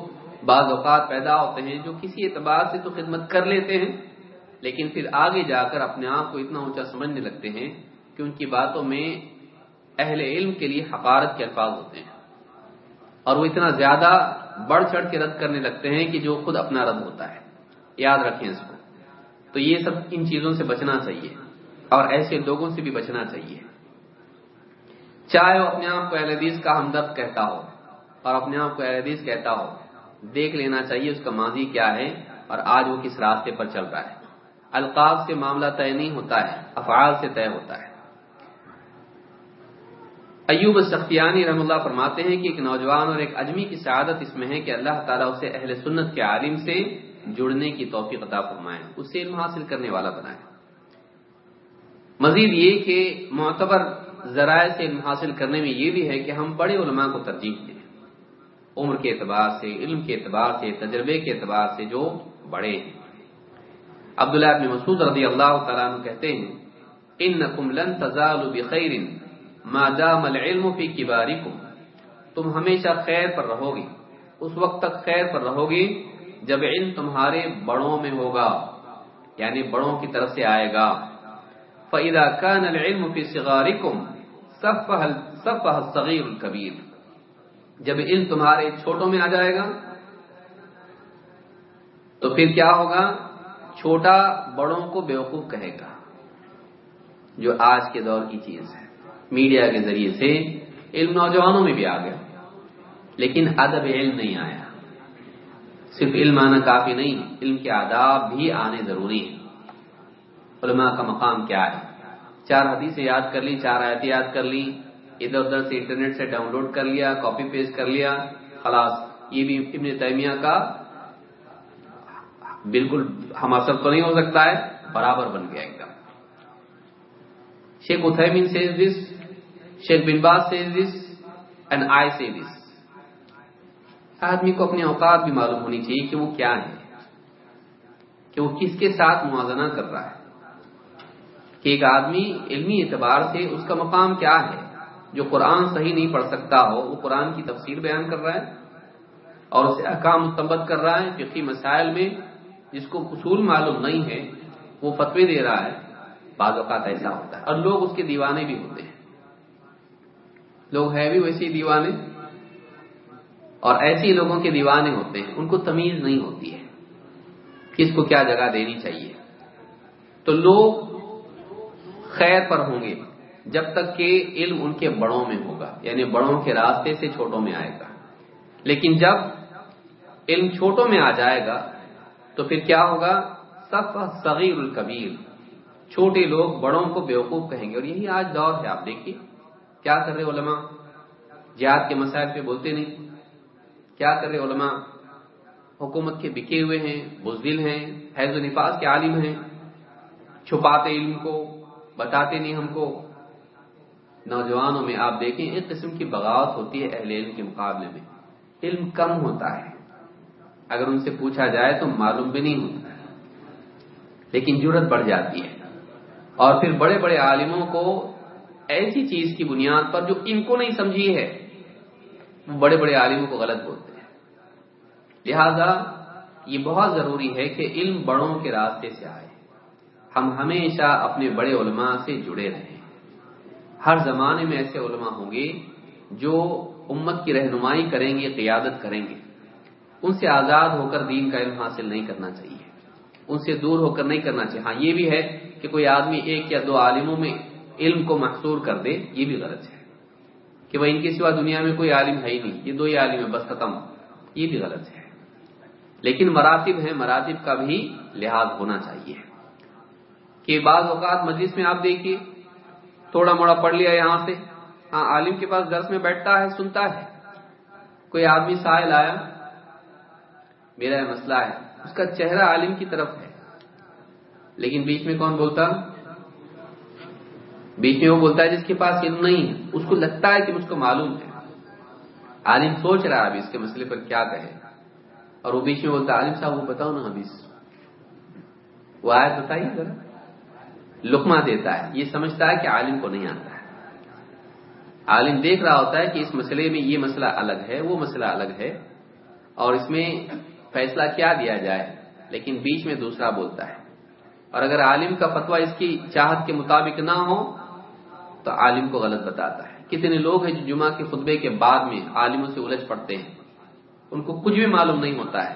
بعض اوقات پیدا ہوتے ہیں جو کسی اعتبار سے تو خدمت کر لیتے ہیں، لیکن پھر آگے جا کر اپنے آپ کو اتنا اونچا سمجھنے لگتے ہیں کہ ان کی باتوں میں اہل علم کے لیے حقارت کے الفاظ ہوتے ہیں اور وہ اتنا زیادہ بڑھ چڑھ کے رد کرنے لگتے ہیں کہ جو خود اپنا رد ہوتا ہے۔ یاد رکھیں اس کو۔ تو یہ سب ان چیزوں سے بچنا چاہیے اور ایسے لوگوں سے بھی بچنا چاہیے۔ چاہے وہ اپنے آپ کو اہل حدیث کا ہمدرد کہتا ہو اور اپنے آپ کو اہل حدیث کہتا ہو، دیکھ لینا چاہیے اس کا ماضی کیا ہے اور آج وہ کس راستے پر چل رہا ہے۔ القاف سے معاملہ طے نہیں ہوتا ہے، افعال سے طے ہوتا ہے۔ ایوب سختیانی رحم اللہ فرماتے ہیں کہ ایک نوجوان اور ایک اجمی کی سعادت اس میں ہے کہ اللہ تعالیٰ اسے اہل سنت کے عالم سے جڑنے کی توفیق عطا فرمائے، اسے علم حاصل کرنے والا بنائے۔ مزید یہ کہ معتبر ذرائع سے علم حاصل کرنے میں یہ بھی ہے کہ ہم بڑے علماء کو ترجیح دیں۔ عمر کے اعتبار سے، علم کے اعتبار سے، تجربے کے اعتبار سے جو بڑے ہیں۔ عبداللہ ابن مسعود رضی اللہ تعالیٰ عنہ کہتے ہیں، انکم لن تزالوا بخیر ما دام العلم فی کبارکم تم ہمیشہ خیر پر رہو گی اس وقت تک خیر پر رہو گی جب علم تمہارے بڑوں میں ہوگا یعنی بڑوں کی طرف سے آئے گا۔ فَإِذَا كَانَ الْعِلْمُ فِي صِغَارِكُمْ صَفَّهَ الصَّغِيرُ الْكَبِيرُ۔ جب علم تمہارے چھوٹوں میں آ جائے گا، تو پھر کیا ہوگا؟ چھوٹا بڑوں کو بیوقوف کہے گا، جو آج کے دور کی چیز ہے۔ میڈیا کے ذریعے سے علم نوجوانوں میں بھی آ گیا۔ لیکن ادب علم نہیں آیا۔ صرف علم آنا کافی نہیں، علم کے آداب بھی آنے ضروری ہیں۔ علماء کا مقام کیا ہے؟ چار حدیثیں یاد کر لی، چار آیتیں یاد کر لی، ادھر ادھر سے انٹرنیٹ سے ڈاؤن لوڈ کر لیا، کاپی پیسٹ کر لیا، خلاص۔ یہ بھی ابن تیمیہ کا بالکل ہم اثر تو نہیں ہو سکتا ہے، برابر بن گیا ایک دم۔ شیخ اتمین سے دس شیخ بن باز سے دس اینڈ آئی سے دس آدمی کو اپنے اوقات بھی معلوم ہونی چاہیے کہ وہ کیا ہے، کہ وہ کس کے ساتھ موازنہ کر رہا ہے۔ کہ ایک آدمی علمی اعتبار سے اس کا مقام کیا ہے، جو قرآن صحیح نہیں پڑھ سکتا ہو، وہ قرآن کی تفسیر بیان کر رہا ہے اور اسے احکام مستمت کر رہا ہے فقی مسائل میں جس کو اصول معلوم نہیں ہے، وہ فتوی دے رہا ہے۔ بعض اوقات ایسا ہوتا ہے اور لوگ اس کے دیوانے بھی ہوتے ہیں۔ لوگ ہیں بھی ویسے دیوانے اور ایسے لوگوں کے دیوانے ہوتے ہیں، ان کو تمیز نہیں ہوتی ہے کس کو کیا جگہ دینی چاہیے۔ تو لوگ خیر پر ہوں گے جب تک کہ علم ان کے بڑوں میں ہوگا یعنی بڑوں کے راستے سے چھوٹوں میں آئے گا۔ لیکن جب علم چھوٹوں میں آ جائے گا، تو پھر کیا ہوگا؟ سب صغیر الکبیر چھوٹے لوگ بڑوں کو بیوقوف کہیں گے۔ اور یہی آج دور ہے، آپ دیکھیے۔ کیا کر رہے علماء؟ جہاد کے مسائل پہ بولتے نہیں۔ کیا کر رہے علماء؟ حکومت کے بکے ہوئے ہیں، بزدل ہیں حیض و نفاذ کے عالم ہیں۔ چھپاتے علم کو، بتاتے نہیں ہم کو۔ نوجوانوں میں آپ دیکھیں، ایک قسم کی بغاوت ہوتی ہے اہل علم کے مقابلے میں۔ علم کم ہوتا ہے۔ اگر ان سے پوچھا جائے تو معلوم بھی نہیں ہوتا۔ لیکن ضرورت بڑھ جاتی ہے۔ اور پھر بڑے بڑے عالموں کو ایسی چیز کی بنیاد پر جو ان کو نہیں سمجھی ہے، وہ بڑے بڑے عالموں کو غلط بولتے ہیں۔ لہذا یہ بہت ضروری ہے کہ علم بڑوں کے راستے سے آئے۔ ہم ہمیشہ اپنے بڑے علماء سے جڑے رہیں۔ ہر زمانے میں ایسے علماء ہوں گے جو امت کی رہنمائی کریں گے، قیادت کریں گے۔ ان سے آزاد ہو کر دین کا علم حاصل نہیں کرنا چاہیے۔ ان سے دور ہو کر نہیں کرنا چاہیے۔ ہاں یہ بھی ہے کہ کوئی آدمی ایک یا دو عالموں میں علم کو محصور کر دے یہ بھی غلط ہے۔ کہ وہ ان کے سوا دنیا میں کوئی عالم ہے ہی نہیں، یہ دو ہی عالم ہے بس ختم۔ یہ بھی غلط ہے۔ لیکن مراتب ہیں، مراتب کا بھی لحاظ ہونا چاہیے۔ کہ بعض اوقات مجلس میں آپ دیکھیے تھوڑا موڑا پڑھ لیا یہاں سے ہاں عالم کے پاس درس میں بیٹھتا ہے، سنتا ہے۔ کوئی آدمی سائل آیا، میرا یہ مسئلہ ہے، اس کا چہرہ عالم کی طرف ہے۔ لیکن بیچ میں کون بولتا؟ بیچ میں وہ بولتا ہے جس کے پاس علم نہیں ہے۔ اس کو لگتا ہے کہ مجھ کو معلوم ہے۔ عالم سوچ رہا ہے ابھی اس کے مسئلے پر کیا کہے۔ اور وہ بیچ میں بولتا ہے، عالم صاحب، وہ بتاؤ نا ابھی وہ آئے بتائیے ذرا۔ لکما دیتا ہے۔ یہ سمجھتا ہے کہ عالم کو نہیں آتا ہے۔ عالم دیکھ رہا ہوتا ہے کہ اس مسئلے میں یہ مسئلہ الگ ہے، وہ مسئلہ الگ ہے۔ اور اس میں فیصلہ کیا دیا جائے۔ لیکن بیچ میں دوسرا بولتا ہے۔ اور اگر عالم کا فتویٰ اس کی چاہت کے مطابق نہ ہو تو عالم کو غلط بتاتا ہے۔ کتنے لوگ ہیں جو جمعہ کے خطبے کے بعد میں عالموں سے الجھ پڑتے ہیں۔ ان کو کچھ بھی معلوم نہیں ہوتا ہے،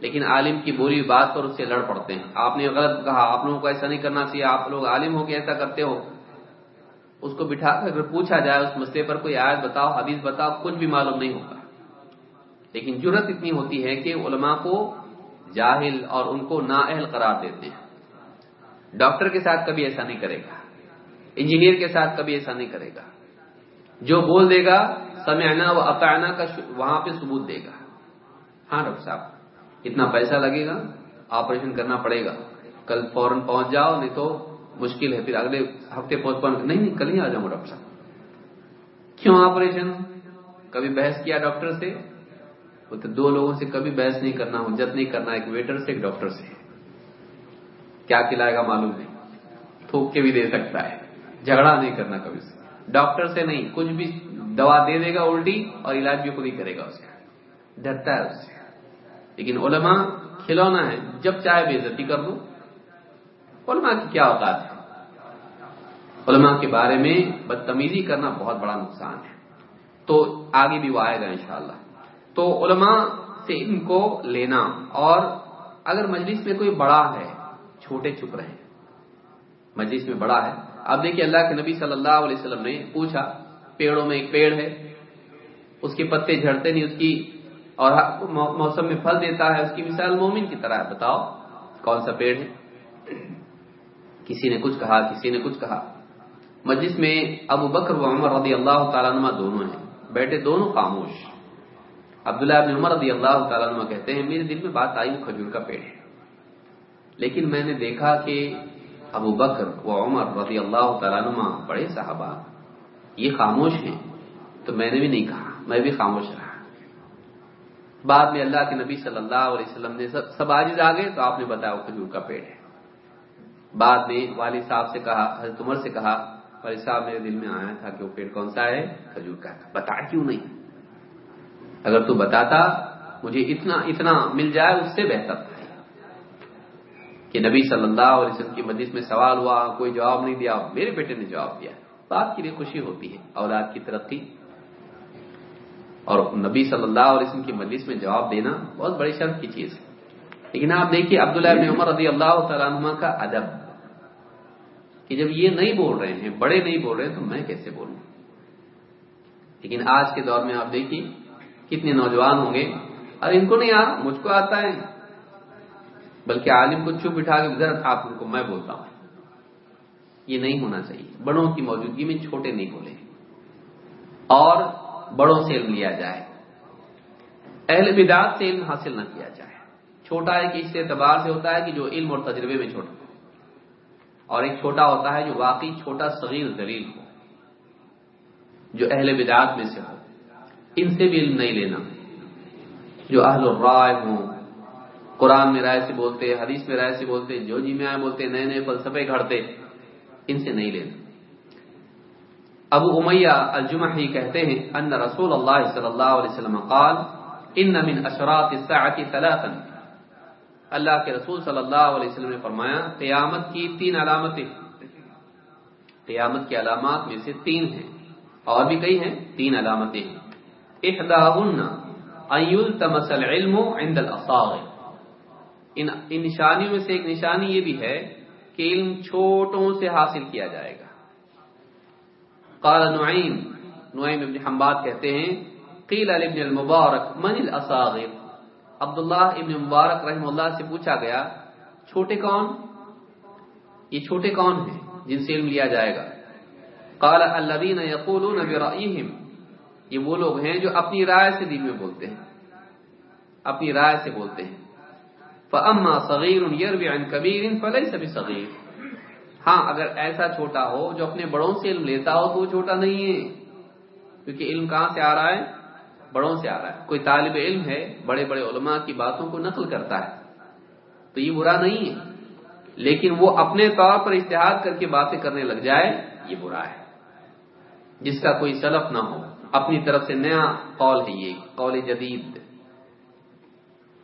لیکن عالم کی بولی بات پر اس سے لڑ پڑتے ہیں۔ آپ نے غلط کہا، آپ لوگوں کو ایسا نہیں کرنا چاہیے، آپ لوگ عالم ہو کے ایسا کرتے ہو۔ اس کو بٹھا کر اگر پوچھا جائے اس مسئلے پر کوئی آیت بتاؤ، حدیث بتاؤ، کچھ بھی معلوم نہیں ہوگا لیکن ضرورت اتنی ہوتی ہے کہ علماء کو جاہل اور ان کو نااہل قرار دیتے ہیں۔ ڈاکٹر کے ساتھ کبھی ایسا نہیں کرے گا۔ انجینئر کے ساتھ کبھی ایسا نہیں کرے گا۔ جو بول دے گا، سمعنا و اطعنا کا وہاں پہ ثبوت دے گا۔ ہاں ڈاکٹر صاحب، اتنا پیسہ لگے گا، آپریشن کرنا پڑے گا۔ کل فوراً پہنچ جاؤ، نہیں تو مشکل ہے۔ پھر اگلے ہفتے پہنچ پاؤں نہیں نہیں، کل ہی آ جاؤں ڈاکٹر صاحب۔ کیوں آپریشن؟ کبھی بحث کیا ڈاکٹر سے؟ وہ تو دو لوگوں سے کبھی بحث نہیں کرنا، حجت نہیں کرنا، ایک ویٹر سے، ایک ڈاکٹر سے۔ کیا کھلائے گا معلوم نہیں، تھوک کے بھی دے سکتا ہے۔ جھگڑا نہیں کرنا کبھی سے۔ ڈاکٹر سے نہیں، کچھ بھی دوا دے دے گا الٹی اور علاج بھی خود ہی کرے گا اس کا ڈرتا ہے اس سے لیکن علماء کھلونا ہے، جب چاہے بے عزتی کر دو علماء کی کیا اوقات ہے؟ علماء کے بارے میں بدتمیزی کرنا بہت بڑا نقصان ہے۔ تو آگے بھی وہ آئے گا انشاءاللہ۔ تو علماء سے ان کو لینا، اور اگر مجلس میں کوئی بڑا ہے، چھوٹے چھپ رہے۔ مجلس میں بڑا ہے اب دیکھیے اللہ کے نبی صلی اللہ علیہ وسلم نے پوچھا، پیڑوں میں ایک پیڑ ہے، اس کے پتے جھڑتے نہیں، اس کی اور موسم میں پھل دیتا ہے، اس کی مثال مومن کی طرح ہے، بتاؤ، کون سا پیڑ ہے؟ کسی نے کچھ کہا، کسی نے کچھ کہا۔ مجلس میں ابو بکر و عمر رضی اللہ تعالیٰ نما دونوں ہیں، بیٹھے دونوں خاموش۔ عبداللہ ابن عمر رضی اللہ تعالیٰ عنہ کہتے ہیں، میرے دل میں بات آئی، وہ کھجور کا پیڑ ہے۔ لیکن میں نے دیکھا کہ ابو بکر و عمر رضی اللہ تعالیٰ عنہ بڑے صحابہ یہ خاموش ہیں۔ تو میں نے بھی نہیں کہا، میں بھی خاموش رہا۔ بعد میں اللہ کے نبی صلی اللہ علیہ وسلم نے سب آجز آ گئے تو آپ نے بتایا وہ کھجور کا پیڑ ہے۔ بعد میں والد صاحب سے کہا، حضرت عمر سے کہا، والد صاحب میرے دل میں آیا تھا کہ وہ پیڑ کون سا ہے؟ کھجور کا بتا کیوں نہیں؟ اگر تو بتاتا، مجھے اتنا اتنا مل جائے اس سے بہتر تھا۔ کہ نبی صلی اللہ علیہ وسلم کی مجلس میں سوال ہوا، کوئی جواب نہیں دیا، میرے بیٹے نے جواب دیا۔ بات کے لیے خوشی ہوتی ہے، اولاد کی ترقی۔ اور نبی صلی اللہ علیہ وسلم کی مجلس میں جواب دینا بہت بڑی شرف کی چیز ہے۔ لیکن آپ دیکھیے، عبداللہ ابن عمر رضی اللہ تعالیٰ عنہ کا ادب کہ جب یہ نہیں بول رہے ہیں، بڑے نہیں بول رہے ہیں، تو میں کیسے بولوں؟ لیکن آج کے دور میں آپ دیکھیے، کتنے نوجوان ہوں گے اور ان کو نہیں آ، مجھ کو آتا ہے۔ بلکہ عالم کو چپ بٹھا کے ذرا آپ ان کو میں بولتا ہوں۔ یہ نہیں ہونا چاہیے۔ بڑوں کی موجودگی میں چھوٹے نہیں بولے اور بڑوں سے علم لیا جائے۔ اہل بداد سے علم حاصل نہ کیا جائے۔ چھوٹا ہے کہ اس اعتبار سے ہوتا ہے کہ جو علم اور تجربے میں چھوٹا اور ایک چھوٹا ہوتا ہے جو واقعی چھوٹا صغیر دلیل ہو۔ جو اہل بدعات میں سے ہو۔ ان سے بھی علم نہیں لینا۔ جو اہل الرائے ہوں۔ قرآن میں رائے سے بولتے، حدیث میں رائے سے بولتے، جو جی میں آئے بولتے، نئے نئے فلسفے گھڑتے، ان سے نہیں لینا۔ ابو امیہ الجمحی کہتے ہیں، ان رسول اللہ صلی اللہ علیہ وسلم قال، ان من اشراط الساعه ثلاثا. اللہ کے رسول صلی اللہ علیہ وسلم نے فرمایا، قیامت کی تین علامتیں۔ قیامت کی علامات میں سے تین ہیں، اور بھی کئی ہیں، تین علامتیں ہیں۔ احداهن ان يلتمس العلم عند الاصاغر ان نشانیوں میں سے ایک نشانی یہ بھی ہے کہ علم چھوٹوں سے حاصل کیا جائے گا۔ قال نعیم نعیم ابن حمباد کہتے ہیں، قیل ابن المبارک، من الاصاغر؟ عبداللہ ابن مبارک رحم اللہ سے پوچھا گیا، چھوٹے کون؟ یہ چھوٹے کون ہیں جن سے علم لیا جائے گا؟ قال الذين يقولون برأيهم یہ وہ لوگ ہیں جو اپنی رائے سے دین میں بولتے ہیں۔ اپنی رائے سے بولتے ہیں۔ فَأَمَّا صَغِيرٌ يَرْوِي عَنْ كَبِيرٍ فَلَيْسَ بِصَغِيرٍ۔ ہاں اگر ایسا چھوٹا ہو، جو اپنے بڑوں سے علم لیتا ہو، تو وہ چھوٹا نہیں ہے۔ کیونکہ علم کہاں سے آ رہا ہے؟ بڑوں سے آ رہا ہے۔ کوئی طالب علم ہے بڑے بڑے علماء کی باتوں کو نقل کرتا ہے۔ تو یہ برا نہیں ہے۔ لیکن وہ اپنے طور پر اشتہار کر کے باتیں کرنے لگ جائے، یہ برا ہے۔ جس کا کوئی سلف نہ ہو، اپنی طرف سے نیا قول ہے یہ، قول جدید۔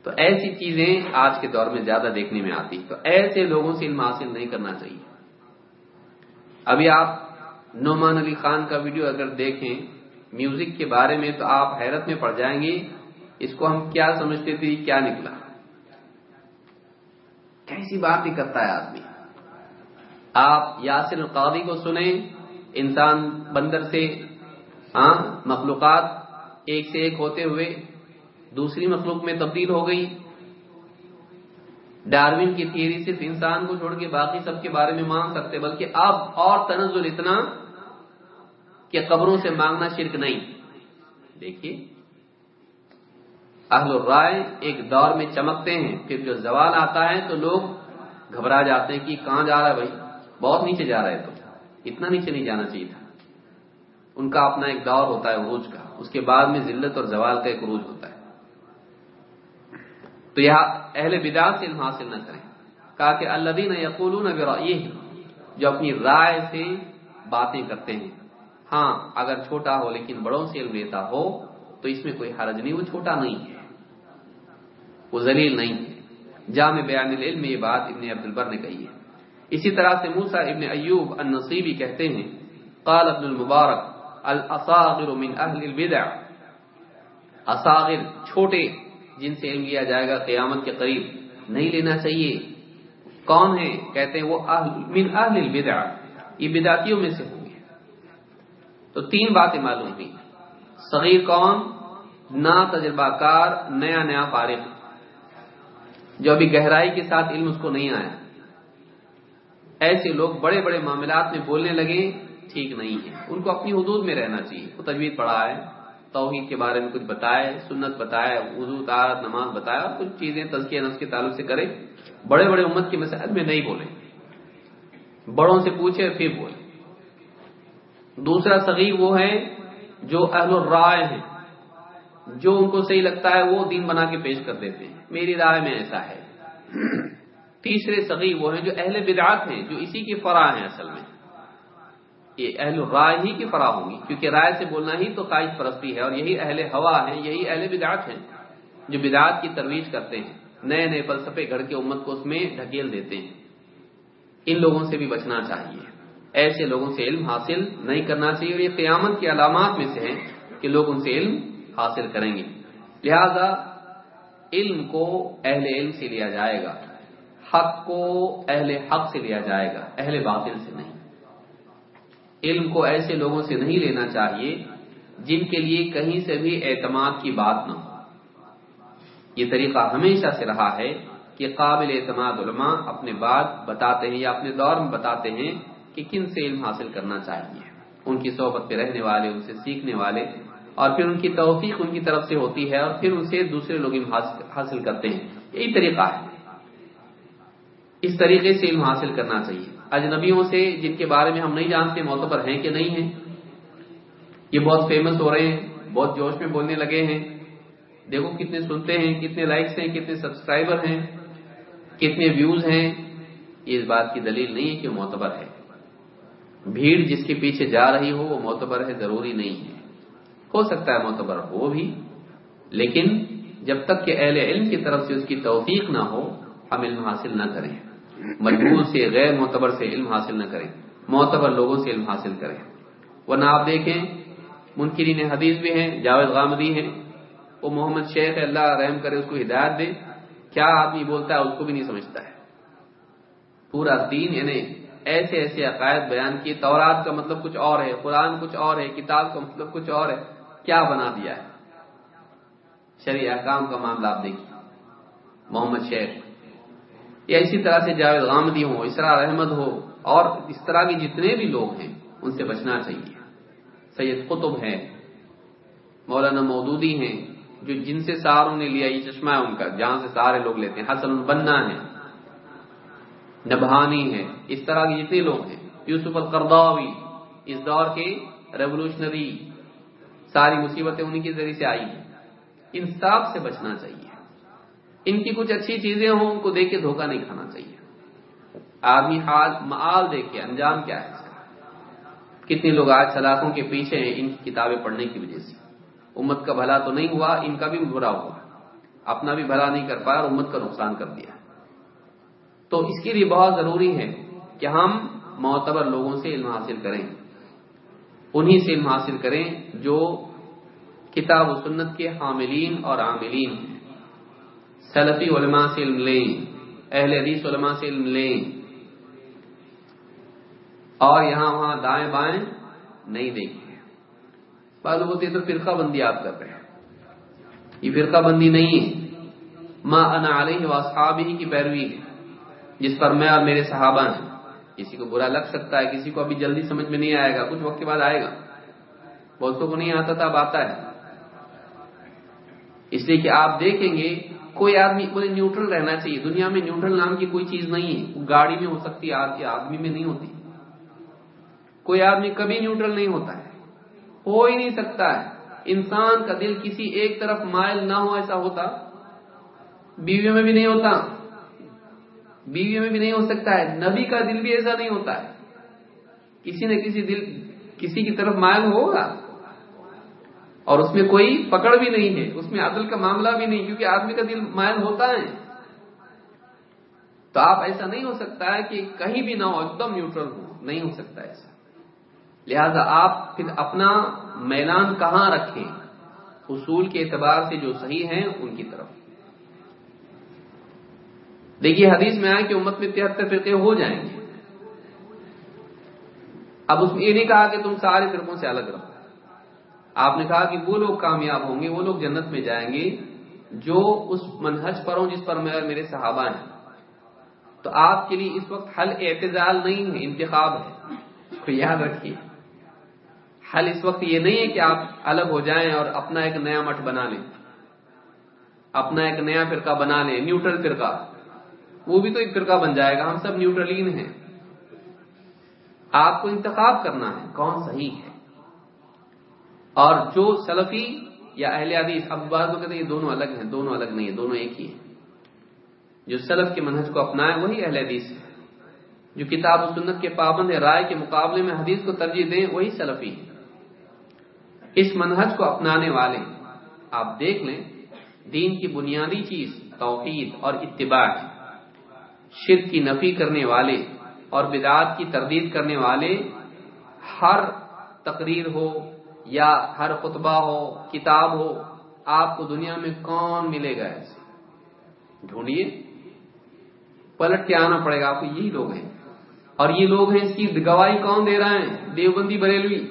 تو ایسی چیزیں آج کے دور میں زیادہ دیکھنے میں آتی تو ایسے لوگوں سے علم حاصل نہیں کرنا چاہیے۔ ابھی آپ نعمان علی خان کا ویڈیو اگر دیکھیں میوزک کے بارے میں تو آپ حیرت میں پڑ جائیں گے اس کو ہم کیا سمجھتے تھے، کیا نکلا۔ کیسی بات ہی کرتا ہے آدمی۔ آپ یاسر القاضی کو سنیں، انسان بندر سے ہاں مخلوقات ایک سے ایک ہوتے ہوئے دوسری مخلوق میں تبدیل ہو گئی۔ ڈاروین کی تھیری صرف انسان کو چھوڑ کے باقی سب کے بارے میں مانگ سکتے، بلکہ اب اور تنزل اتنا کہ قبروں سے مانگنا شرک نہیں۔ دیکھیے۔ اہل الرائے ایک دور میں چمکتے ہیں، پھر جو زوال آتا ہے تو لوگ گھبرا جاتے ہیں کہ کہاں جا رہا ہے بھائی؟ بہت نیچے جا رہا ہے تو۔ اتنا نیچے نہیں جانا چاہیے تھا۔ ان کا اپنا ایک دور ہوتا ہے عروج کا، اس کے بعد میں ذلت اور زوال کا ایک عروج ہوتا ہے۔ تو یہاں اہل بدعت سے علم حاصل نہ کریں۔ کہا کہ اللہ دین یقول جو اپنی رائے سے باتیں کرتے ہیں۔ ہاں اگر چھوٹا ہو لیکن بڑوں سے علم لیتا ہو، تو اس میں کوئی حرج نہیں، وہ چھوٹا نہیں ہے۔ وہ ذلیل نہیں ہے۔ جامع بیان العلم یہ بات ابن عبد البر نے کہی ہے۔ اسی طرح سے موسا ابن ایوب النصیبی کہتے ہیں، قال ابن المبارک الاصاغر من اہل البدع۔ اصاغر چھوٹے جن سے علم لیا جائے گا قیامت کے قریب، نہیں لینا چاہیے۔ کون ہے کہتے ہیں وہ من اہل البدع یہ بدعتیوں میں سے ہوں گے۔ تو تین باتیں معلوم ہوئی۔ صغیر کون؟ نا تجربہ کار نیا نیا فارغ۔ جو ابھی گہرائی کے ساتھ علم اس کو نہیں آیا۔ ایسے لوگ بڑے بڑے معاملات میں بولنے لگے، ٹھیک نہیں ہے۔ ان کو اپنی حدود میں رہنا چاہیے۔ وہ تجویز پڑھا ہے۔ توحید کے بارے میں کچھ بتائے، سنت بتائے، وضو تارت نماز بتایا اور کچھ چیزیں تزکیہ نفس کے تعلق سے کرے بڑے بڑے امت کے مسائل میں نہیں بولے بڑوں سے پوچھے پھر بولے دوسرا صغیر وہ ہے جو اہل الرائے ہیں۔ جو ان کو صحیح لگتا ہے، وہ دین بنا کے پیش کر دیتے ہیں۔ میری رائے میں ایسا ہے۔ تیسرے صغیر وہ ہیں جو اہل بدعات ہیں، جو اسی کی فرا ہیں اصل میں۔ یہ اہل رائے ہی کی فرا ہوں گی کیونکہ رائے سے بولنا ہی تو قائد پرستی ہے اور یہی اہل ہوا ہیں، یہی اہل بدعات ہیں جو بدعات کی ترویج کرتے ہیں۔ نئے نئے فلسفے گھر کے امت کو اس میں ڈھکیل دیتے ہیں۔ ان لوگوں سے بھی بچنا چاہیے۔ ایسے لوگوں سے علم حاصل نہیں کرنا چاہیے اور یہ قیامت کی علامات میں سے ہیں کہ لوگ ان سے علم حاصل کریں گے۔ لہذا علم کو اہل علم سے لیا جائے گا۔ حق کو اہل حق سے لیا جائے گا، اہل باطل سے نہیں۔ علم کو ایسے لوگوں سے نہیں لینا چاہیے جن کے لیے کہیں سے بھی اعتماد کی بات نہ ہو۔ یہ طریقہ ہمیشہ سے رہا ہے کہ قابل اعتماد علماء اپنے بات بتاتے ہیں یا اپنے دور میں بتاتے ہیں کہ کن سے علم حاصل کرنا چاہیے۔ ان کی صحبت پہ رہنے والے، ان سے سیکھنے والے، اور پھر ان کی توفیق ان کی طرف سے ہوتی ہے اور پھر ان سے دوسرے لوگ علم حاصل کرتے ہیں۔ یہی طریقہ ہے۔ اس طریقے سے علم حاصل کرنا چاہیے۔ اجنبیوں سے جن کے بارے میں ہم نہیں جانتے معتبر ہیں کہ نہیں ہیں، یہ بہت فیمس ہو رہے ہیں، بہت جوش میں بولنے لگے ہیں۔ دیکھو کتنے سنتے ہیں، کتنے لائکس ہیں، کتنے سبسکرائبر ہیں، کتنے ویوز ہیں۔ یہ اس بات کی دلیل نہیں ہے کہ معتبر ہے بھیڑ جس کے پیچھے جا رہی ہو، وہ معتبر ہے، ضروری نہیں ہے۔ ہو سکتا ہے معتبر ہو بھی، لیکن جب تک کہ اہل علم کی طرف سے اس کی توفیق نہ ہو، ہم علم حاصل نہ کریں۔ مجبور سے غیر معتبر سے علم حاصل نہ کریں، معتبر لوگوں سے علم حاصل کریں۔ ورنہ آپ دیکھیں، منکرین حدیث بھی ہیں، جاوید غامدی ہیں، وہ محمد شیخ اللہ رحم کرے اس کو ہدایت دے کیا آدمی بولتا ہے، اس کو بھی نہیں سمجھتا ہے۔ پورا دین یعنی ایسے ایسے عقائد بیان کیے، تورات کا مطلب کچھ اور ہے، قرآن کچھ اور ہے، کتاب کا مطلب کچھ اور ہے۔ کیا بنا دیا ہے؟ شریع احکام کا معاملہ آپ دیکھیے محمد شیخ یا اسی طرح سے جاوید غامدی ہو اسرا احمد ہو اور اس طرح کے جتنے بھی لوگ ہیں، ان سے بچنا چاہیے۔ سید قطب ہے مولانا مودودی ہیں، جو جن سے ساروں نے لیا یہ چشمہ ہے ان کا، جہاں سے سارے لوگ لیتے ہیں۔ حسن البنا ہے نبہانی ہے اس طرح کے جتنے لوگ ہیں۔ یوسف القرداوی اس دور کے ریولوشنری، ساری مصیبتیں انہیں کے ذریعے سے آئی ہیں۔ انصاف سے بچنا چاہیے۔ ان کی کچھ اچھی چیزیں ہوں ان کو دیکھ کے دھوکہ نہیں کھانا چاہیے۔ آدمی حال معال دیکھ کے انجام کیا ہے؟ کتنے لوگ آج سلاخوں کے پیچھے ہیں ان کی کتابیں پڑھنے کی وجہ سے۔ امت کا بھلا تو نہیں ہوا، ان کا بھی برا ہوا۔ اپنا بھی بھلا نہیں کر پایا اور امت کا نقصان کر دیا۔ تو اس کے لیے بہت ضروری ہے کہ ہم معتبر لوگوں سے علم حاصل کریں۔ انہی سے علم حاصل کریں جو کتاب و سنت کے حاملین اور عاملین ہیں۔ سلفی علماء سے علم لیں، اہل حدیث علماء سے علم لیں۔ اور یہاں وہاں دائیں بائیں نہیں دیکھیں بعض ہوتے تو فرقہ بندی آپ کر رہے ہیں۔ یہ فرقہ بندی نہیں ہے۔ ماں انا علیہ واصحاب ہی کی پیروی ہے، جس پر میں اور میرے صحابہ ہیں۔ کسی کو برا لگ سکتا ہے، کسی کو ابھی جلدی سمجھ میں نہیں آئے گا، کچھ وقت کے بعد آئے گا۔ بہتوں کو نہیں آتا تھا، اب آتا ہے۔ اس لیے کہ آپ دیکھیں گے کوئی آدمی بولے نیوٹرل رہنا چاہیے۔ دنیا میں نیوٹرل نام کی کوئی چیز نہیں ہے۔ گاڑی میں ہو سکتی ہے آدمی میں نہیں ہوتی۔ کوئی آدمی کبھی نیوٹرل نہیں ہوتا ہے۔ ہو ہی نہیں سکتا ہے۔ انسان کا دل کسی ایک طرف مائل نہ ہو ایسا ہوتا۔ بیویوں میں بھی نہیں ہوتا۔ بیویوں میں بھی نہیں ہو سکتا ہے۔ نبی کا دل بھی ایسا نہیں ہوتا ہے۔ کسی نہ کسی دل کسی کی طرف مائل ہوگا۔ اور اس میں کوئی پکڑ بھی نہیں ہے، اس میں عدل کا معاملہ بھی نہیں، کیونکہ آدمی کا دل مائل ہوتا ہے۔ تو آپ ایسا نہیں ہو سکتا ہے کہ کہیں بھی نہ ہو، ایک دم نیوٹرل ہو، نہیں ہو سکتا ایسا۔ لہذا آپ پھر اپنا میلان کہاں رکھیں؟ اصول کے اعتبار سے جو صحیح ہیں ان کی طرف۔ دیکھیے، حدیث میں آئے کہ امت میں تہتر فرقے ہو جائیں گے۔ اب اس میں یہ نہیں کہا کہ تم سارے فرقوں سے الگ رہو۔ آپ نے کہا کہ وہ لوگ کامیاب ہوں گے، وہ لوگ جنت میں جائیں گے جو اس منہج پر ہوں جس پر میں اور میرے صحابہ ہیں۔ تو آپ کے لیے اس وقت حل اعتزال نہیں ہے، انتخاب ہے۔ یاد رکھیے، حل اس وقت یہ نہیں ہے کہ آپ الگ ہو جائیں اور اپنا ایک نیا مٹھ بنا لیں۔ اپنا ایک نیا فرقہ بنا لیں، نیوٹرل فرقہ۔ وہ بھی تو ایک فرقہ بن جائے گا، ہم سب نیوٹرلین ہیں۔ آپ کو انتخاب کرنا ہے، کون صحیح ہے؟ اور جو سلفی یا اہل حدیث اب بعض کہتے ہیں، یہ دونوں الگ ہیں، دونوں الگ نہیں ہیں، دونوں ایک ہی ہیں۔ جو سلف کے منہج کو اپنائے، وہی اہل حدیث ہے جو کتاب و سنت کے پابند رائے کے مقابلے میں حدیث کو ترجیح دیں، وہی سلفی ہے اس منہج کو اپنانے والے، آپ دیکھ لیں، دین کی بنیادی چیز توحید اور اتباع شرک کی نفی کرنے والے اور بدعات کی تردید کرنے والے، ہر تقریر ہو یا ہر خطبہ ہو، کتاب ہو، آپ کو دنیا میں کون ملے گا ایسے؟ ڈھونڈیے۔ پلٹ کے آنا پڑے گا، آپ کو یہی لوگ ہیں۔ اور یہ لوگ ہیں، اس کی گواہی کون دے رہے ہیں دیوبندی بریلوی۔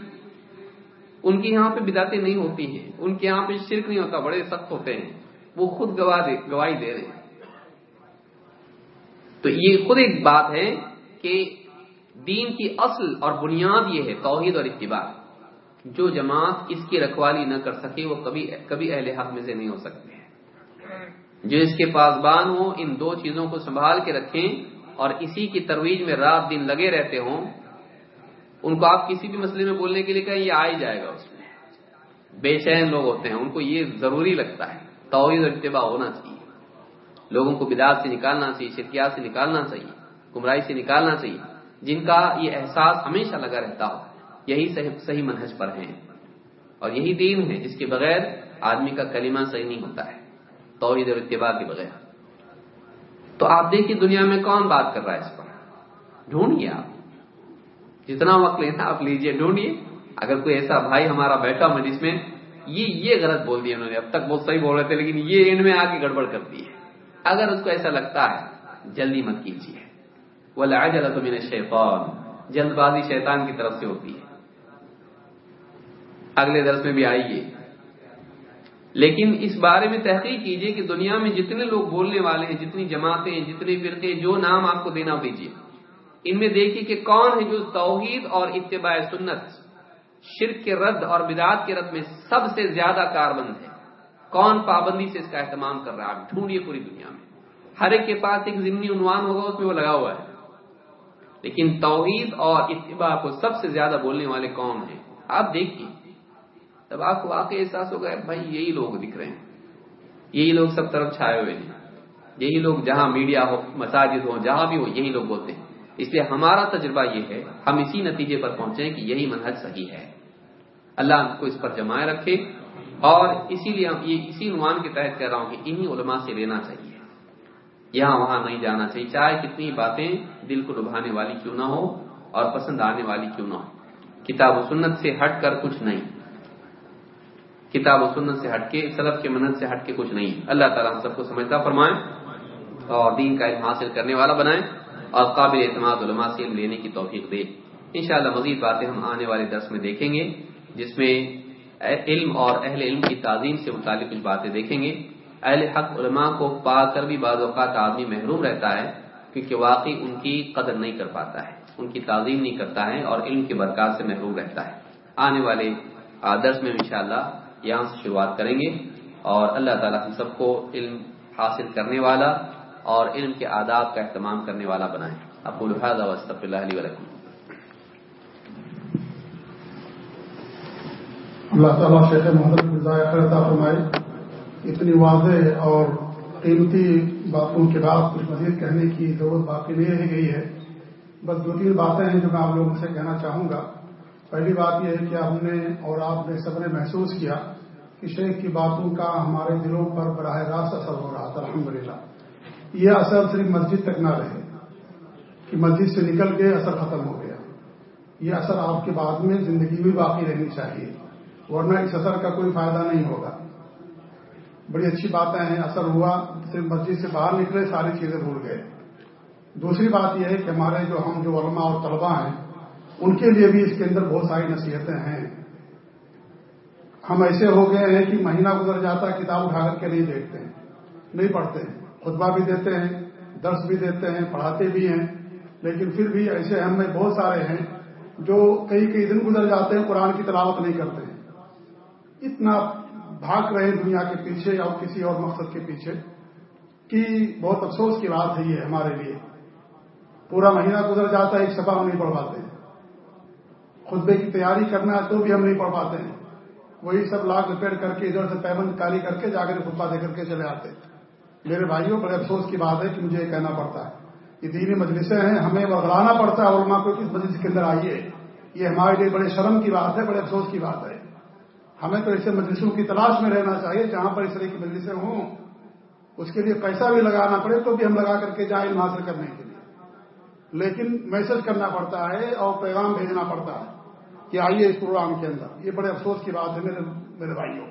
ان کی یہاں پہ بداتے نہیں ہوتی ہیں۔ ان کے یہاں پہ شرک نہیں ہوتا، بڑے سخت ہوتے ہیں۔ وہ خود گواہی دے رہے ہیں۔ تو یہ خود ایک بات ہے کہ دین کی اصل اور بنیاد یہ ہے، توحید اور اتباع۔ جو جماعت اس کی رکھوالی نہ کر سکے، وہ کبھی کبھی اہل حق میں سے نہیں ہو سکتے جو اس کے پاسبان ہو ان دو چیزوں کو سنبھال کے رکھیں اور اسی کی ترویج میں رات دن لگے رہتے ہوں، ان کو آپ کسی بھی مسئلے میں بولنے کے لیے کہیں، یہ آ ہی جائے گا اس میں۔ بے چین لوگ ہوتے ہیں، ان کو یہ ضروری لگتا ہے۔ توحید اور اتباع ہونا چاہیے۔ لوگوں کو بداعت سے نکالنا چاہیے، شرکیات سے نکالنا چاہیے، گمراہی سے نکالنا چاہیے۔ جن کا یہ احساس ہمیشہ لگا رہتا ہو یہی صحیح منہج پر ہیں۔ اور یہی دین ہے جس کے بغیر آدمی کا کلمہ صحیح نہیں ہوتا ہے، توحید اور اتباع کے بغیر۔ تو آپ دیکھیے دنیا میں کون بات کر رہا ہے اس پر۔ ڈھونڈیے آپ۔ جتنا وقت لینا آپ لیجیے، ڈھونڈیے۔ اگر کوئی ایسا بھائی ہمارا بیٹھا مجلس میں یہ یہ غلط بول دیا انہوں نے، اب تک بہت صحیح بول رہے تھے لیکن یہ ان میں آ کے گڑبڑ کر دی ہے۔ اگر اس کو ایسا لگتا ہے، جلدی مت کیجیے وہ لایا جلا تو جلد بازی شیطان کی طرف سے ہوتی ہے۔ اگلے درس میں بھی آئیے لیکن اس بارے میں تحقیق کیجیے کہ دنیا میں جتنے لوگ بولنے والے ہیں، جتنی جماعتیں جتنے فرقے جو نام آپ کو دینا دیجیے ان میں دیکھیے کہ کون ہے جو توحید اور اتباع سنت، شرک کے رد اور بدعات کے رد میں سب سے زیادہ کاربند ہے کون پابندی سے اس کا اہتمام کر رہا ہے؟ آپ ڈھونڈیے پوری دنیا میں۔ ہر ایک کے پاس ایک ضمنی عنوان ہوگا، اس میں وہ لگا ہوا ہے۔ لیکن توحید اور اتباع کو سب سے زیادہ بولنے والے کون ہیں؟ آپ دیکھیے۔ تب آپ کو واقعی احساس ہوگا بھائی یہی لوگ دکھ رہے ہیں۔ یہی لوگ سب طرف چھائے ہوئے ہیں۔ یہی لوگ جہاں میڈیا ہو، مساجد ہو جہاں بھی ہو، یہی لوگ بولتے ہیں۔ اس لیے ہمارا تجربہ یہ ہے، ہم اسی نتیجے پر پہنچے کہ یہی منہج صحیح ہے۔ اللہ کو اس پر جمائے رکھے اور اسی لیے یہ اسی عنوان کے تحت کہہ رہا ہوں کہ انہی علماء سے لینا چاہیے۔ یہاں وہاں نہیں جانا چاہیے، چاہے کتنی باتیں دل کو لبھانے والی کیوں نہ ہو اور پسند آنے والی کیوں نہ ہو۔ کتاب و سنت سے ہٹ کر کچھ نہیں۔ کتاب و سنت سے ہٹ کے سلب کے منت سے ہٹ کے کچھ نہیں۔ اللہ تعالیٰ ہم سب کو سمجھتا فرمائیں اور دین کا علم حاصل کرنے والا بنائیں اور قابل اعتماد علماء سے علم لینے کی توفیق دے۔ انشاءاللہ مزید باتیں ہم آنے والے درس میں دیکھیں گے، جس میں علم اور اہل علم کی تعظیم سے متعلق کچھ باتیں دیکھیں گے۔ اہل حق علماء کو پا کر بھی بعض اوقات آدمی محروم رہتا ہے، کیونکہ واقعی ان کی قدر نہیں کر پاتا ہے، ان کی تعظیم نہیں کرتا ہے اور علم کی برکات سے محروم رہتا ہے۔ آنے والے درس میں انشاءاللہ یہاں سے شروعات کریں گے اور اللہ تعالیٰ ہم سب کو علم حاصل کرنے والا اور علم کے آداب کا اہتمام کرنے والا بنائیں ابو الحاظ وصطف اللہ علیہ وسلم اللہ تعالیٰ شیخ محمد عطا فرمائے اتنی واضح اور قیمتی باتوں کے بعد کچھ مزید کہنے کی ضرورت باقی نہیں رہ گئی ہے۔ بس دو تین باتیں ہیں جو میں آپ لوگوں سے کہنا چاہوں گا۔ پہلی بات یہ ہے کہ ہم نے اور آپ نے سب نے محسوس کیا کہ شیخ کی باتوں کا ہمارے دلوں پر براہ راست اثر ہو رہا تھا الحمد یہ اثر صرف مسجد تک نہ رہے، کہ مسجد سے نکل کے اثر ختم ہو گیا۔ یہ اثر آپ کے بعد میں زندگی بھی باقی رہنی چاہیے، ورنہ اس اثر کا کوئی فائدہ نہیں ہوگا۔ بڑی اچھی باتیں ہیں اثر ہوا، صرف مسجد سے باہر نکلے، ساری چیزیں بھول گئے۔ دوسری بات یہ ہے کہ ہمارے جو ہم جو علماء اور طلباء ہیں ان کے لیے بھی اس کے اندر بہت ساری نصیحتیں ہیں۔ ہم ایسے ہو گئے ہیں کہ مہینہ گزر جاتا کتاب اٹھا کر کے نہیں دیکھتے ہیں، نہیں پڑھتے ہیں۔ خطبہ بھی دیتے ہیں، درس بھی دیتے ہیں، پڑھاتے بھی ہیں۔ لیکن پھر بھی ایسے ہم میں بہت سارے ہیں جو کئی کئی دن گزر جاتے ہیں، قرآن کی تلاوت نہیں کرتے ہیں۔ اتنا بھاگ رہے دنیا کے پیچھے اور کسی اور مقصد کے پیچھے کہ بہت افسوس کی بات ہے یہ ہمارے لیے۔ پورا مہینہ گزر جاتا ہے، ایک سفا ہم نہیں پڑھ پاتے خطبے کی تیاری کرنا ہے تو بھی ہم نہیں پڑھ پاتے ہیں۔ وہی سب لاکھ ریپیئر کر کے ادھر سے پیمنٹ کاری کر کے جا کر خطبہ دے کر کے چلے آتے میرے بھائیوں، بڑے افسوس کی بات ہے کہ مجھے یہ کہنا پڑتا ہے۔ یہ دینی مجلسیں ہیں، ہمیں بدلانا پڑتا ہے علماء کو کس مجلس کے اندر آئیے؟ یہ ہمارے لیے بڑے شرم کی بات ہے، بڑے افسوس کی بات ہے۔ ہمیں تو ایسے مجلسوں کی تلاش میں رہنا چاہیے، جہاں پر اس طرح کی مجلسیں ہوں۔ اس کے لیے پیسہ بھی لگانا پڑے تو بھی ہم لگا کر کے جائیں حاصل کرنے کے لیے۔ لیکن میسج کرنا پڑتا ہے اور پیغام بھیجنا پڑتا ہے۔ کہ آئیے اس پروگرام کے اندر۔ یہ بڑے افسوس کی بات ہے میرے میرے بھائیوں۔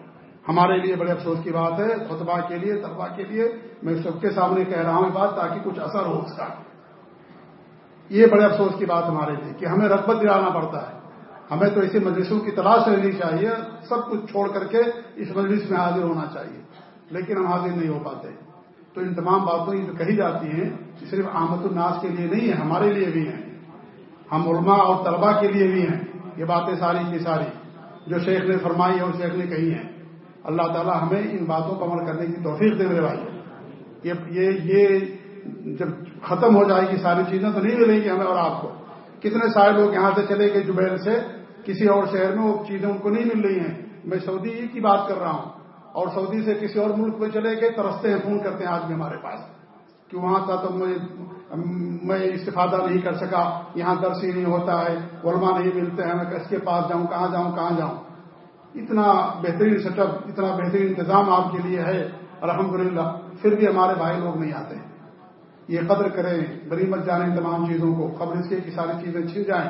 ہمارے لیے بڑے افسوس کی بات ہے، خطبہ کے لیے طلبا کے لیے۔ میں سب کے سامنے کہہ رہا ہوں بات تاکہ کچھ اثر ہو اس کا۔ یہ بڑے افسوس کی بات ہمارے لیے کہ ہمیں رغبت دلانا پڑتا ہے۔ ہمیں تو ایسی مجلسوں کی تلاش رہنی چاہیے۔ سب کچھ چھوڑ کر کے اس مجلس میں حاضر ہونا چاہیے۔ لیکن ہم حاضر نہیں ہو پاتے۔ تو ان تمام باتوں کی جو کہی جاتی ہیں صرف آمد الناس کے لیے نہیں ہے ہمارے لیے بھی ہیں۔ ہم علماء اور طلبا کے لیے بھی ہیں۔ یہ باتیں ساری کی ساری جو شیخ نے فرمائی اور شیخ نے کہی ہیں۔ اللہ تعالیٰ ہمیں ان باتوں پر عمل کرنے کی توفیق دے میرے بھائی۔ یہ یہ جب ختم ہو جائے گی ساری چیزیں تو نہیں ملیں گی ہمیں اور آپ کو۔ کتنے سارے لوگ یہاں سے چلے گئے جبیر سے، کسی اور شہر میں وہ چیزیں ان کو نہیں مل رہی ہیں۔ میں سعودی کی بات کر رہا ہوں اور سعودی سے کسی اور ملک میں چلے گئے ترستے ہیں، فون کرتے ہیں آج بھی ہمارے پاس۔ کہ وہاں کا تو میں استفادہ نہیں کر سکا، یہاں درس ہی نہیں ہوتا ہے، علماء نہیں ملتے ہیں، میں کس کے پاس جاؤں، کہاں جاؤں کہاں جاؤں؟ اتنا بہترین سیٹ اپ اتنا بہترین انتظام آپ کے لیے ہے، الحمدللہ، پھر بھی ہمارے بھائی لوگ نہیں آتے یہ قدر کریں بری مت جانیں تمام چیزوں کو خبر اس کے کی ساری چیزیں چھل جائیں،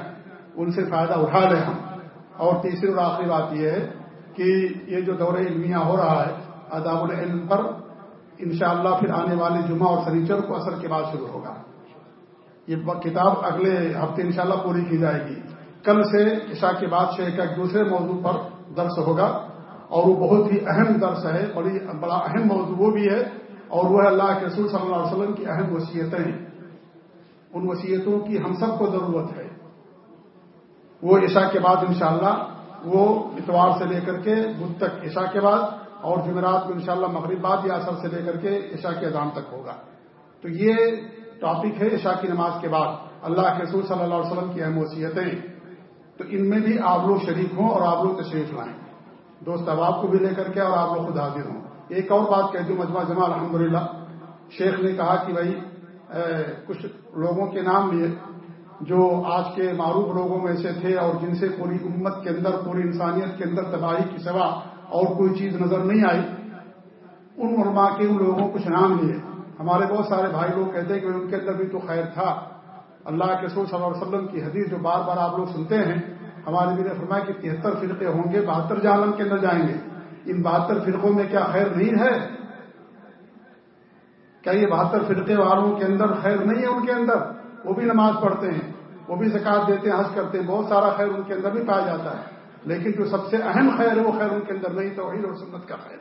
ان سے فائدہ اٹھا لیں ہم۔ اور تیسری اور آخری بات یہ ہے کہ یہ جو دور علمیہ ہو رہا ہے اداب العلم پر انشاءاللہ پھر آنے والے جمعہ اور سنیچر کو اثر کے بعد شروع ہوگا۔ یہ کتاب اگلے ہفتے انشاءاللہ پوری کی جائے گی۔ کل سے عشاء کے بعد شیخ کا ایک دوسرے موضوع پر درس ہوگا۔ اور وہ بہت ہی اہم درس ہے، بڑی بڑا اہم موضوع وہ بھی ہے۔ اور وہ ہے اللہ کے رسول صلی اللہ علیہ وسلم کی اہم وصیتیں۔ ہیں ان وصیتوں کی ہم سب کو ضرورت ہے۔ وہ عشاء کے بعد انشاءاللہ وہ اتوار سے لے کر کے بدھ تک عشاء کے بعد اور جمعرات کو انشاءاللہ مغرب بعد یا اثر سے لے کر کے عشاء کے اذان تک ہوگا۔ تو یہ ٹاپک ہے عشاء کی نماز کے بعد۔ اللہ کے رسول صلی اللہ علیہ وسلم کی اہم وصیتیں۔ تو ان میں بھی آپ لوگ شریک ہوں اور آپ لوگ تشریف لائیں۔ دوست احباب کو بھی لے کر کے اور آپ لوگ خود حاضر ہوں۔ ایک اور بات کہہ دوں، مجمع جمع الحمدللہ۔ شیخ نے کہا کہ بھائی کچھ لوگوں کے نام لیے۔ جو آج کے معروف لوگوں میں سے تھے اور جن سے پوری امت کے اندر، پوری انسانیت کے اندر تباہی کی سوا اور کوئی چیز نظر نہیں آئی، ان علماء کے، ان لوگوں کو کچھ نام لیے ہمارے بہت سارے بھائی لوگ کہتے ہیں کہ ان کے اندر بھی تو خیر تھا۔ اللہ کے سور صلی اللہ علیہ وسلم کی حدیث جو بار بار آپ لوگ سنتے ہیں، ہمارے بھی نے فرمایا کہ تہتر فرقے ہوں گے، بہتر جہنم کے اندر جائیں گے۔ ان بہتر فرقوں میں کیا خیر نہیں ہے؟ کیا یہ بہتر فرقے والوں کے اندر خیر نہیں ہے ان کے اندر؟ وہ بھی نماز پڑھتے ہیں، وہ بھی زکات دیتے ہیں، حج کرتے ہیں، بہت سارا خیر ان کے اندر بھی پایا جاتا ہے۔ لیکن جو سب سے اہم خیر ہے وہ خیر ان کے اندر نہیں تو اور سنت کا خیر۔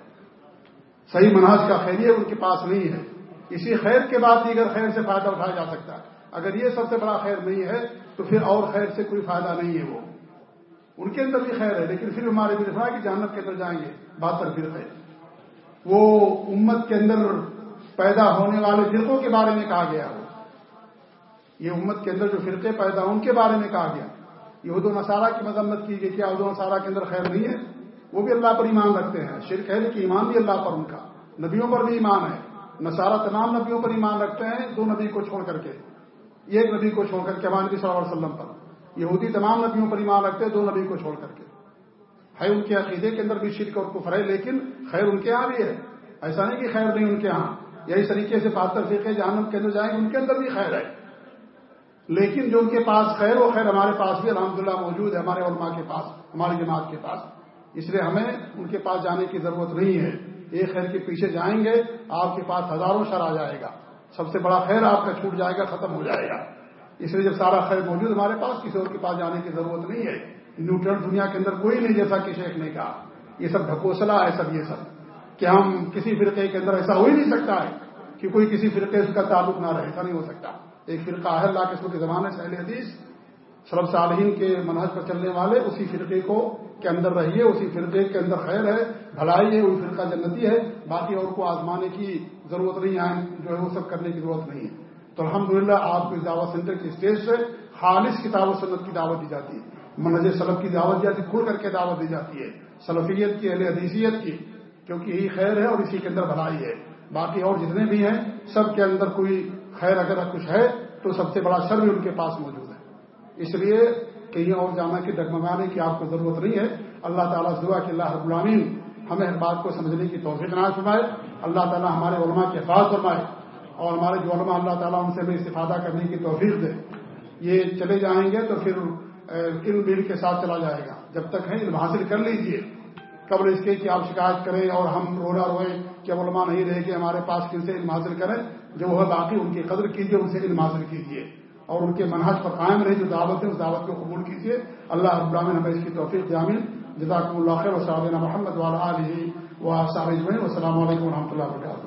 صحیح مناج کا خیر یہ ان کے پاس نہیں ہے۔ اسی خیر کے بعد دیگر خیر سے فائدہ اٹھایا جا سکتا ہے۔ اگر یہ سب سے بڑا خیر نہیں ہے، تو پھر اور خیر سے کوئی فائدہ نہیں ہے وہ۔ ان کے اندر بھی خیر ہے، لیکن پھر ہمارے بھی دفاع کہ جانت کے اندر جائیں گے۔ بہتر فرقے وہ امت کے اندر پیدا ہونے والے فرقوں کے بارے میں کہا گیا ہو یہ امت کے اندر جو فرقے پیدا ان کے بارے میں کہا گیا۔ یہ و نصارہ کی مذمت کی گئی کیا و نصارہ کے اندر خیر نہیں ہے، وہ بھی اللہ پر ایمان رکھتے ہیں۔ شرک ہے کہ ایمان بھی اللہ پر ان کا۔ نبیوں پر بھی ایمان ہے۔ نصارہ تمام نبیوں پر ایمان رکھتے ہیں، دو نبی کو چھوڑ کر کے۔ ایک نبی کو چھوڑ کر کے ہمانبی صلی اللہ علیہ وسلم پر۔ یہودی تمام نبیوں پر ایمان رکھتے ہیں، دو نبی کو چھوڑ کر کے۔ ہے ان کے عقیدے کے اندر بھی شرک اور کفر ہے، لیکن خیر ان کے یہاں بھی ہے۔ ایسا نہیں کہ خیر نہیں ان کے یہاں یہی طریقے سے پاتر فقے جہنم کے اندر جائیں گے، ان کے اندر بھی خیر ہے۔ لیکن جو ان کے پاس خیر وہ خیر ہمارے پاس بھی الحمدللہ موجود ہے، ہمارے علماء کے پاس، ہماری جماعت کے پاس۔ اس لیے ہمیں ان کے پاس جانے کی ضرورت نہیں ہے۔ ایک خیر کے پیچھے جائیں گے، آپ کے پاس ہزاروں شر آ جائے گا۔ سب سے بڑا خیر آپ کا چھوٹ جائے گا، ختم ہو جائے گا۔ اس لیے جب سارا خیر موجود ہمارے پاس، کسی اور کے پاس جانے کی ضرورت نہیں ہے۔ نیوٹرل دنیا کے اندر کوئی نہیں جیسا کہ شیخ نے کہا۔ یہ سب ڈھکوسلا ہے، سب یہ سب۔ کہ ہم کسی فرقے کے اندر ایسا ہو ہی نہیں سکتا ہے کہ کوئی کسی فرقے سے کا تعلق نہ رہے، ایسا نہیں ہو سکتا۔ ایک فرقہ ہے اللہ کے کے زمانے سے اہل حدیث سلب صالحین کے منحج پر چلنے والے، اسی فرقے کو کے اندر رہیے، اسی فرقے کے اندر خیر ہے، بھلائی ہے وہی فرقہ جنتی ہے، باقی اور کو آزمانے کی ضرورت نہیں ہے جو ہے وہ سب کرنے کی ضرورت نہیں ہے۔ تو الحمدللہ آپ کو دعوت سینٹر کی اسٹیج سے خالص کتاب و سنت کی دعوت دی جاتی ہے۔ منہج سلب کی دعوت دی جاتی، کھل کر کے دعوت دی جاتی ہے۔ سلفیت کی، اہل حدیثیت کی، کیونکہ یہی خیر ہے اور اسی کے اندر بھلائی ہے۔ باقی اور جتنے بھی ہیں، سب کے اندر کوئی خیر اگر کچھ ہے تو سب سے بڑا شر بھی ان کے پاس موجود ہے۔ اس لیے کہیں اور جانا کی ڈگمگانے کی آپ کو ضرورت نہیں ہے۔ اللہ تعالیٰ دعا کہ اللہ رب العالمین ہمیں ہر بات کو سمجھنے کی توفیق نہ فرمائے۔ اللہ تعالیٰ ہمارے علماء کے حفاظ فرمائے۔ اور ہمارے جو علماء اللہ تعالیٰ ان سے بھی استفادہ کرنے کی توفیق دے۔ یہ چلے جائیں گے تو پھر علم بل کے ساتھ چلا جائے گا۔ جب تک ہے، علم حاصل کر لیجیے۔ قبل اس کے کہ آپ شکایت کریں اور ہم رونا روئیں کہ علماء نہیں رہے کہ ہمارے پاس کن سے علم حاصل کریں۔ جو وہ باقی ان کی قدر کیجیے، ان سے علم حاصل کیجیے۔ اور ان کے منحج پر قائم رہے، جو دعوت ہے، اس دعوت کو قبول کیجیے۔ اللہ ابراہین ہمیں اس کی توفیق جامع جزاک اللہ خیر و صاحب محمد والا علیہ و صاحب السلام علیکم و رحمۃ اللہ وبرکاتہ۔